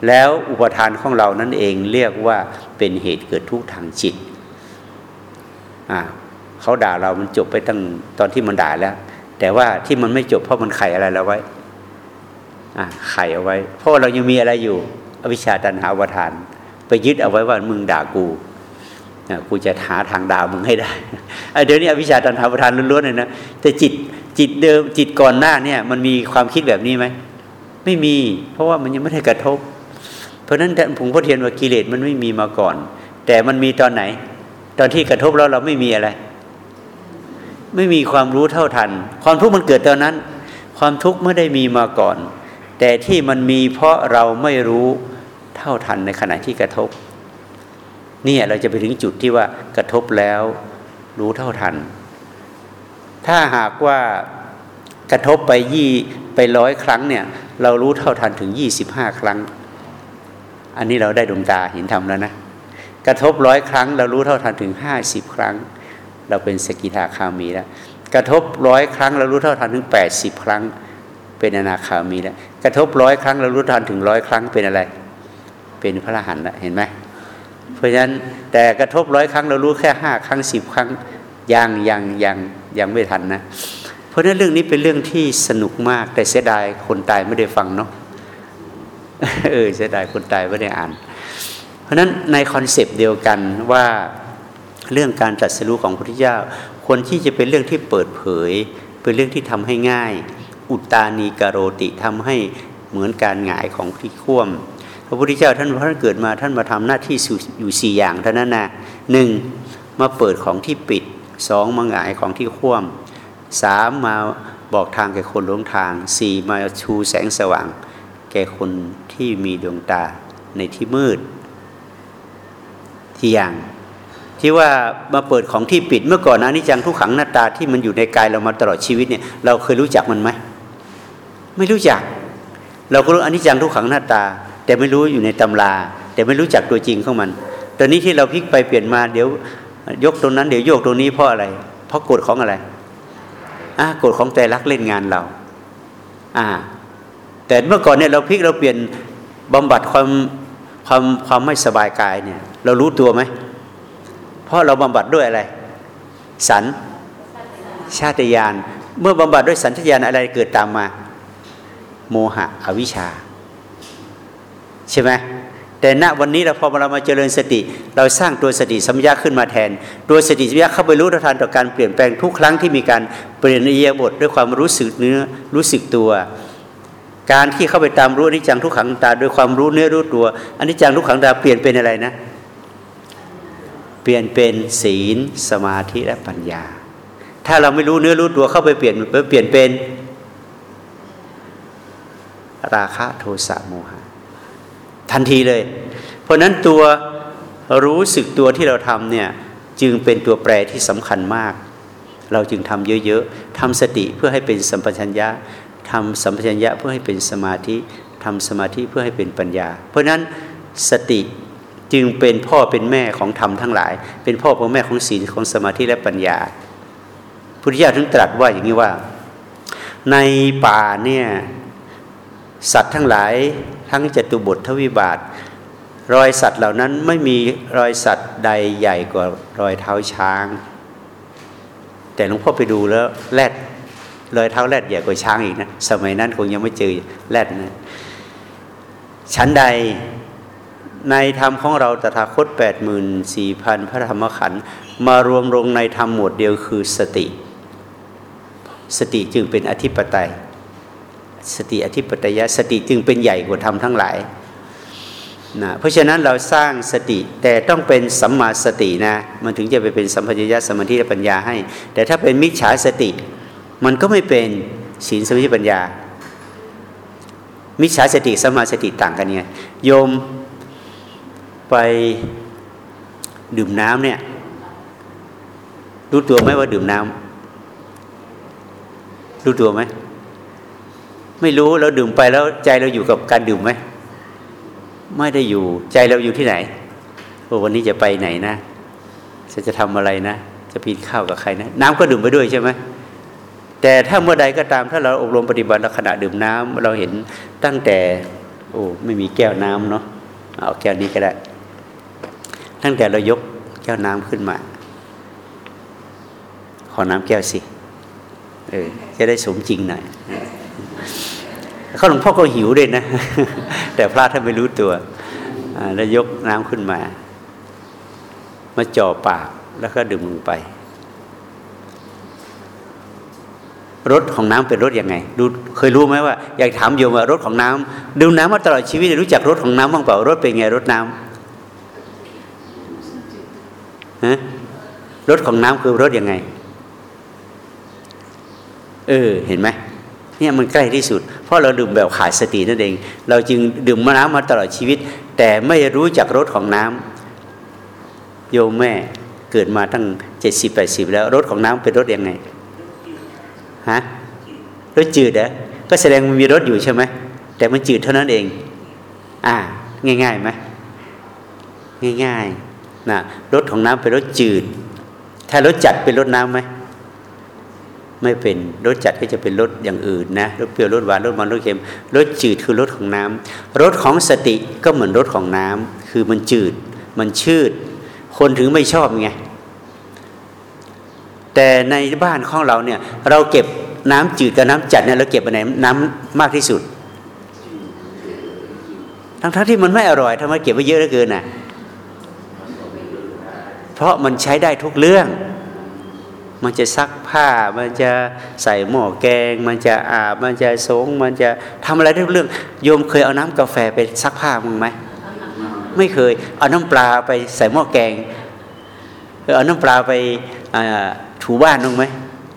แล้วอุปทานของเรานั่นเองเรียกว่าเป็นเหตุเกิดทุกข์ทางจิตอ่าเขาด่าเรามันจบไปตั้งตอนที่มันด่าแล้ว แต่ว่าที่มันไม่จบเพราะมันไขอะไรเราไว้อ่าไขเอาไว้ เพราะเรายังมีอะไรอยู่ อวิชชาตันหาวทาน ไปยึดเอาไว้ว่ามึงด่ากู กูจะหาทางดาวมึงให้ได้เดี๋ยวนี้อวิชาตันหาประทานล้วนๆเลยนะแต่จิตจิตเดิมจิตก่อนหน้าเนี่ย มันมีความคิดแบบนี้ไหมไม่มี เพราะว่ามันยังไม่ได้กระทบ เพราะฉะนั้นผงพ่อเทียนว่ากิเลสมันไม่มีมาก่อน แต่มันมีตอนไหน ตอนที่กระทบแล้วเราไม่มีอะไร ไม่มีความรู้เท่าทัน ความทุกข์มันเกิดตอนนั้น ความทุกข์ไม่ได้มีมาก่อน แต่ที่มันมีเพราะเราไม่รู้เท่าทันในขณะที่กระทบ นี่เราจะไปถึงจุดที่ว่ากระทบแล้วรู้เท่าทัน ถ้าหากว่ากระทบไปยี่ไปร้อยครั้งเนี่ย เรารู้เท่าทันถึงยี่สิบห้าครั้ง อันนี้เราได้ดวงตาเห็นธรรมแล้วนะกระทบร้อยครั้ง เรารู้เท่าทันถึงห้าสิบครั้ง เราเป็นสกิทาคามีแล้วกระทบร้อยครั้ง เรารู้เท่าทันถึงแปดสิบครั้ง เป็นอนาคามีแล้วกระทบร้อยครั้ง เรารู้ทันถึงร้อยครั้งเป็นอะไร เป็นพระอรหันต์แล้วเห็นไหม เพราะฉะนั้นแต่กระทบร้อยครั้งเรารู้แค่ห้าครั้งสิบครั้งยังยังยังยังไม่ทันนะ เพราะฉะนั้นเรื่องนี้เป็นเรื่องที่สนุกมากแต่เสียดายคนตายไม่ได้ฟังเนาะเออเสียดายคนตายไม่ได้อ่าน เพราะฉะนั้นในคอนเซปต์เดียวกันว่าเรื่องการจัดสรู้ของพระพุทธเจ้าควรที่จะเป็นเรื่องที่เปิดเผย เป็นเรื่องที่ทำให้ง่าย อุตานีกโรติทำให้เหมือนการหงายของที่ข่วม พระพุทธเจ้าท่านพระท่านเกิดมาท่านมาทำหน้าที่อยู่สี่อย่างเท่านั้นนะหนึ่งมาเปิดของที่ปิดสองมาหงายของที่คว่ำสามมาบอกทางแก่คนหลงทางสี่มาชูแสงสว่าง แก่คนที่มีดวงตาในที่มืด ที่อย่าง ที่ว่ามาเปิดของที่ปิดเมื่อก่อนนะนิจังทุกขังหน้าตาที่มันอยู่ในกายเรามาตลอดชีวิตเนี่ยเราเคยรู้จักมันไหมไม่รู้จัก เราก็รู้อนิจจังทุกขังหน้าตา แต่ไม่รู้อยู่ในตำรา แต่ไม่รู้จักตัวจริงของมัน ตอนนี้ที่เราพลิกไปเปลี่ยนมาเดี๋ยวยกตรงนั้นเดี๋ยวโยกตรงนี้เพราะอะไร เพราะกฎของอะไรอ่ากฎของใจรักเล่นงานเรา อ่า แต่เมื่อก่อนเนี่ยเราพลิกเราเปลี่ยนบำบัดความความความไม่สบายกายเนี่ย เรารู้ตัวไหมเพราะเราบำบัดด้วยอะไร สันชาติยาน เมื่อบำบัดด้วยสันชาติยานอะไรเกิดตามมา โมหะอวิชชา ใช่ไหมแต่ณวันนี้เราพอเรามาเจริญสติ เราสร้างตัวสติสัมยาขึ้นมาแทน ตัวสติสัมยาเข้าไปรู้ทันต่อการเปลี่ยนแปลงทุกครั้งที่มีการเปลี่ยนอิยาบทด้วยความรู้สึกเนื้อรู้สึกตัว การที่เข้าไปตามรู้อนิจจังทุกขังตาด้วยความรู้เนื้อรู้ตัวอนิจจังทุกขังตาเปลี่ยนเป็นอะไรนะ เปลี่ยนเป็นศีล สมาธิและปัญญา ถ้าเราไม่รู้เนื้อรู้ตัวเข้าไปเปลี่ยนเปลี่ยนเป็น ราคะโทสะโมหะ ทันทีเลย เพราะนั้นตัวรู้สึกตัวที่เราทำเนี่ยจึงเป็นตัวแปรที่สำคัญมาก เราจึงทำเยอะๆทำสติเพื่อให้เป็นสัมปชัญญะทำสัมปชัญญะเพื่อให้เป็นสมาธิทำสมาธิเพื่อให้เป็นปัญญา เพราะนั้นสติจึงเป็นพ่อเป็นแม่ของธรรมทั้งหลาย เป็นพ่อเป็นแม่ของศีลของสมาธิและปัญญา พุทธิยถาถึงตรัสว่าอย่างนี้ว่า ในป่าเนี่ยสัตว์ทั้งหลาย ทั้งจตุบททวิบาท รอยสัตว์เหล่านั้นไม่มีรอยสัตว์ใดใหญ่กว่ารอยเท้าช้าง แต่หลวงพ่อไปดูแล้วแรดรอยเท้าแรดใหญ่กว่าช้างอีกนะสมัยนั้นคงยังไม่เจอแรดนะชั้นใดในธรรมของเราตถาคตแปดหมื่นสี่พันพระธรรมขันธ์มารวมลงในธรรมหมวดเดียวคือสติ สติจึงเป็นอธิปไตย สติอธิปไตยสติจึงเป็นใหญ่กว่าธรรมทั้งหลายนะเพราะฉะนั้นเราสร้างสติแต่ต้องเป็นสัมมาสตินะมันถึงจะไปเป็นสัมปชัญญะสมาธิและปัญญาให้ แต่ถ้าเป็นมิจฉาสติ มันก็ไม่เป็นศีลสมาธิปัญญา มิจฉาสติสัมมาสติต่างกันไงโยมไปดื่มน้ำเนี่ยรู้ตัวไหมว่าดื่มน้ำรู้ตัวไหม ไม่รู้เราดื่มไปแล้วใจเราอยู่กับการดื่มไหมไม่ได้อยู่ใจเราอยู่ที่ไหนวันนี้จะไปไหนนะจะจะทำอะไรนะ จะพีนข้าวกับใครนะ น้ำก็ดื่มไปด้วยใช่ไหมแต่ถ้าเมื่อใดก็ตามถ้าเราอบรมปฏิบัติขณะดื่มน้ำเราเห็นตั้งแต่ โอ้ไม่มีแก้วน้ำเนาะเอาแก้วนี้ก็ได้ ตั้งแต่เรายกแก้วน้ำขึ้นมา ขอน้ำแก้วสิเออจะได้สมจริงหน่อย เขาหลวงพ่อก็หิวด้วยนะ แต่พระท่านไม่รู้ตัวแล้วยกน้ำขึ้นมา มาจ่อปากแล้วก็ดื่มลงไปรสของน้ำเป็นรสยังไง ดูเคยรู้ไหมว่า อยากถามโยมว่ารสของน้ำดื่มน้ำมาตลอดชีวิตรู้จักรสของน้ำบ้างเปล่ารสเป็นไงรสน้ำฮะรสของน้ำคือรสยังไง เออ เห็นไหม เนี่ยมันใกล้ที่สุด เพราะเราดื่มแบบขาดสตินั่นเอง เราจึงดื่มน้ำมาตลอดชีวิต แต่ไม่รู้จักรสของน้ำโยมแม่เกิดมาตั้งเจ็ดสิบแปดสิบแล้วรสของน้ำเป็นรสยังไงฮะรสจืดเหรอก็แสดงมันมีรสอยู่ใช่ไหมแต่มันจืดเท่านั้นเอง อ่า ง่ายๆไหมง่ายๆนะรสของน้ำเป็นรสจืด ถ้ารสจัดเป็นรสน้ำไหม ไม่เป็นรสจัดก็จะเป็นรสอย่างอื่นนะรสเปรี้ยวรสหวานรสมันรสเค็มรสจืดคือรสของน้ำรสของสติก็เหมือนรสของน้ำคือมันจืด มันชืด คนถึงไม่ชอบไงแต่ในบ้านของเราเนี่ยเราเก็บน้ำจืดกับน้ำจัดเนี่ยเราเก็บอันไหนน้ำมากที่สุด ทั้งทั้งที่มันไม่อร่อยทำไมเก็บไว้เยอะเหลือเกินน่ะเพราะมันใช้ได้ทุกเรื่อง มันจะซักผ้า มันจะใส่หม้อแกง มันจะอาบ มันจะสง มันจะทำอะไรทุกเรื่อง โยมเคยเอาน้ำกาแฟไปซักผ้ามั้งไหม ไม่เคย เอาน้ำปลาไปใส่หม้อแกง เอาน้ำปลาไปถูบ้านมั้งไหม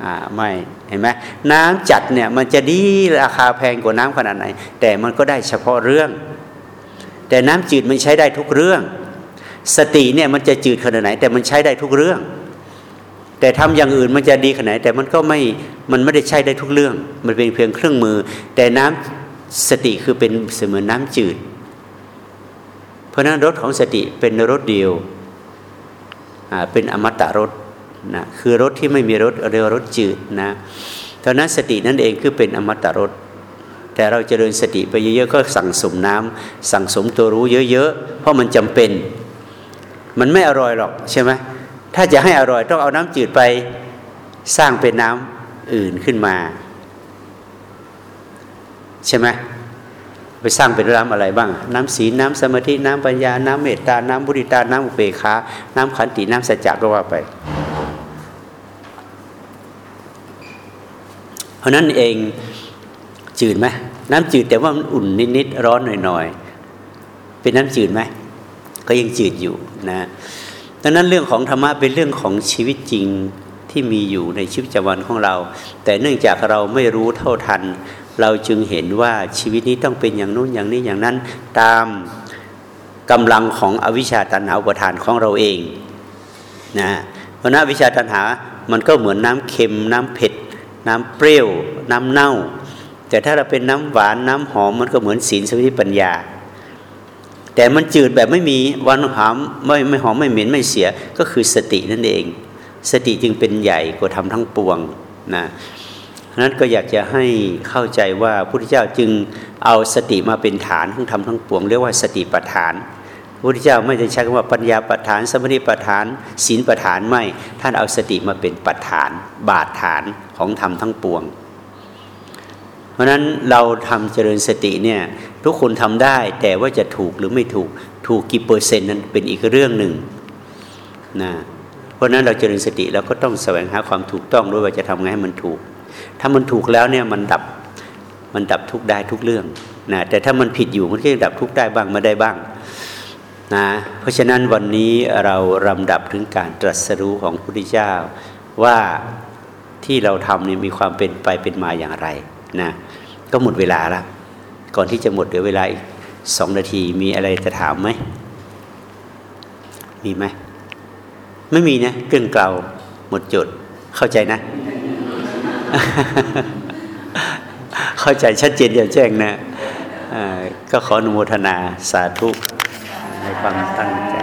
อ่าไม่ เห็นไหมน้ำจัดเนี่ยมันจะดีราคาแพงกว่าน้ำขนาดไหน แต่มันก็ได้เฉพาะเรื่อง แต่น้ำจืดมันใช้ได้ทุกเรื่อง สติเนี่ยมันจะจืดขนาดไหน แต่มันใช้ได้ทุกเรื่อง แต่ทำอย่างอื่นมันจะดีขนาดไหนแต่มันก็ไม่มันไม่ได้ใช้ได้ทุกเรื่อง มันเป็นเพียงเครื่องมือ แต่น้ำสติคือเป็นเสมือนน้ำจืด เพราะนั้นรถของสติเป็นรถเดียวเป็นอมตะรถนะคือรถที่ไม่มีรถเรียกรถจืดนะตอนนั้นสตินั่นเองคือเป็นอมตะรถแต่เราจเจริญสติไปเยอะๆก็สั่งสมน้ำสั่งสมตัวรู้เยอะๆเพราะมันจำเป็น มันไม่อร่อยหรอกใช่ไหม ถ้าจะให้อร่อยต้องเอาน้ำจืดไปสร้างเป็นน้ำอื่นขึ้นมา ใช่ไหมไปสร้างเป็นน้ำอะไรบ้าง น้ำศีลน้ำสมาธิน้ำปัญญา น้ำเมตตา น้ำบุริตา น้ำอุเบกขาน้ำขันติน้ำสัจจะก็ว่าไป เพราะนั้นเองจืดไหมน้ำจืดแต่ว่ามันอุ่นนิดๆร้อนหน่อยๆเป็นน้ำจืดไหมก็ยังจืดอยู่นะ ดังนั้นเรื่องของธรรมะเป็นเรื่องของชีวิตจริงที่มีอยู่ในชีวิตประจำวันของเรา แต่เนื่องจากเราไม่รู้เท่าทัน เราจึงเห็นว่าชีวิตนี้ต้องเป็นอย่างนู้นอย่างนี้อย่างนั้นตามกำลังของอวิชชาตันหาอุปทานของเราเองนะเพราะนั้นวิชาตันหามันก็เหมือนน้ำเค็ม น้ำเผ็ด น้ำเปรี้ยว น้ำเน่า แต่ถ้าเราเป็นน้ำหวานน้ำหอมมันก็เหมือนศีลสมาธิปัญญา แต่มันจืดแบบไม่มีวันหอมไม่ไม่หอมไม่เหม็นไม่เสียก็คือสตินั่นเอง สติจึงเป็นใหญ่กว่าทำทั้งปวงนะนั้นก็อยากจะให้เข้าใจว่าพระพุทธเจ้าจึงเอาสติมาเป็นฐานของทำทั้งปวง เรียกว่าสติปัฏฐานพระพุทธเจ้าไม่ได้ใช้คำว่าปัญญาปัฏฐาน สมาธิปัฏฐานศีลปัฏฐานไม่ ท่านเอาสติมาเป็นปัฏฐาน บาดฐานของธรรมทั้งปวง ราะนั้นเราทำเจริญสติเนี่ยทุกคนทำได้แต่ว่าจะถูกหรือไม่ถูกถูกกี่เปอร์เซ็นต์นั้นเป็นอีกเรื่องหนึ่งนะเพราะนั้นเราเจริญสติเราก็ต้องแสวงหาความถูกต้องด้วยว่าจะทำไงให้มันถูก ถ้ามันถูกแล้วเนี่ยมันดับมันดับทุกได้ทุกเรื่องนะแต่ถ้ามันผิดอยู่มันก็ยังดับทุกได้บ้างไม่ได้บ้างนะเพราะฉะนั้นวันนี้เราลำดับถึงการตรัสรู้ของพระพุทธเจ้าว่าที่เราทำเนี่ยมีความเป็นไปเป็นมาอย่างไรนะ ก็หมดเวลาแล้วก่อนที่จะหมดเหลือเวลาอีกสองนาทีมีอะไรจะถามไหมมีไหมไม่มีนะเกลื่อนเกลาหมดจุดเข้าใจนะ เข้าใจชัดเจนอย่าแจ้งนะก็ขออนุโมทนาสาธุในความตั้งใจ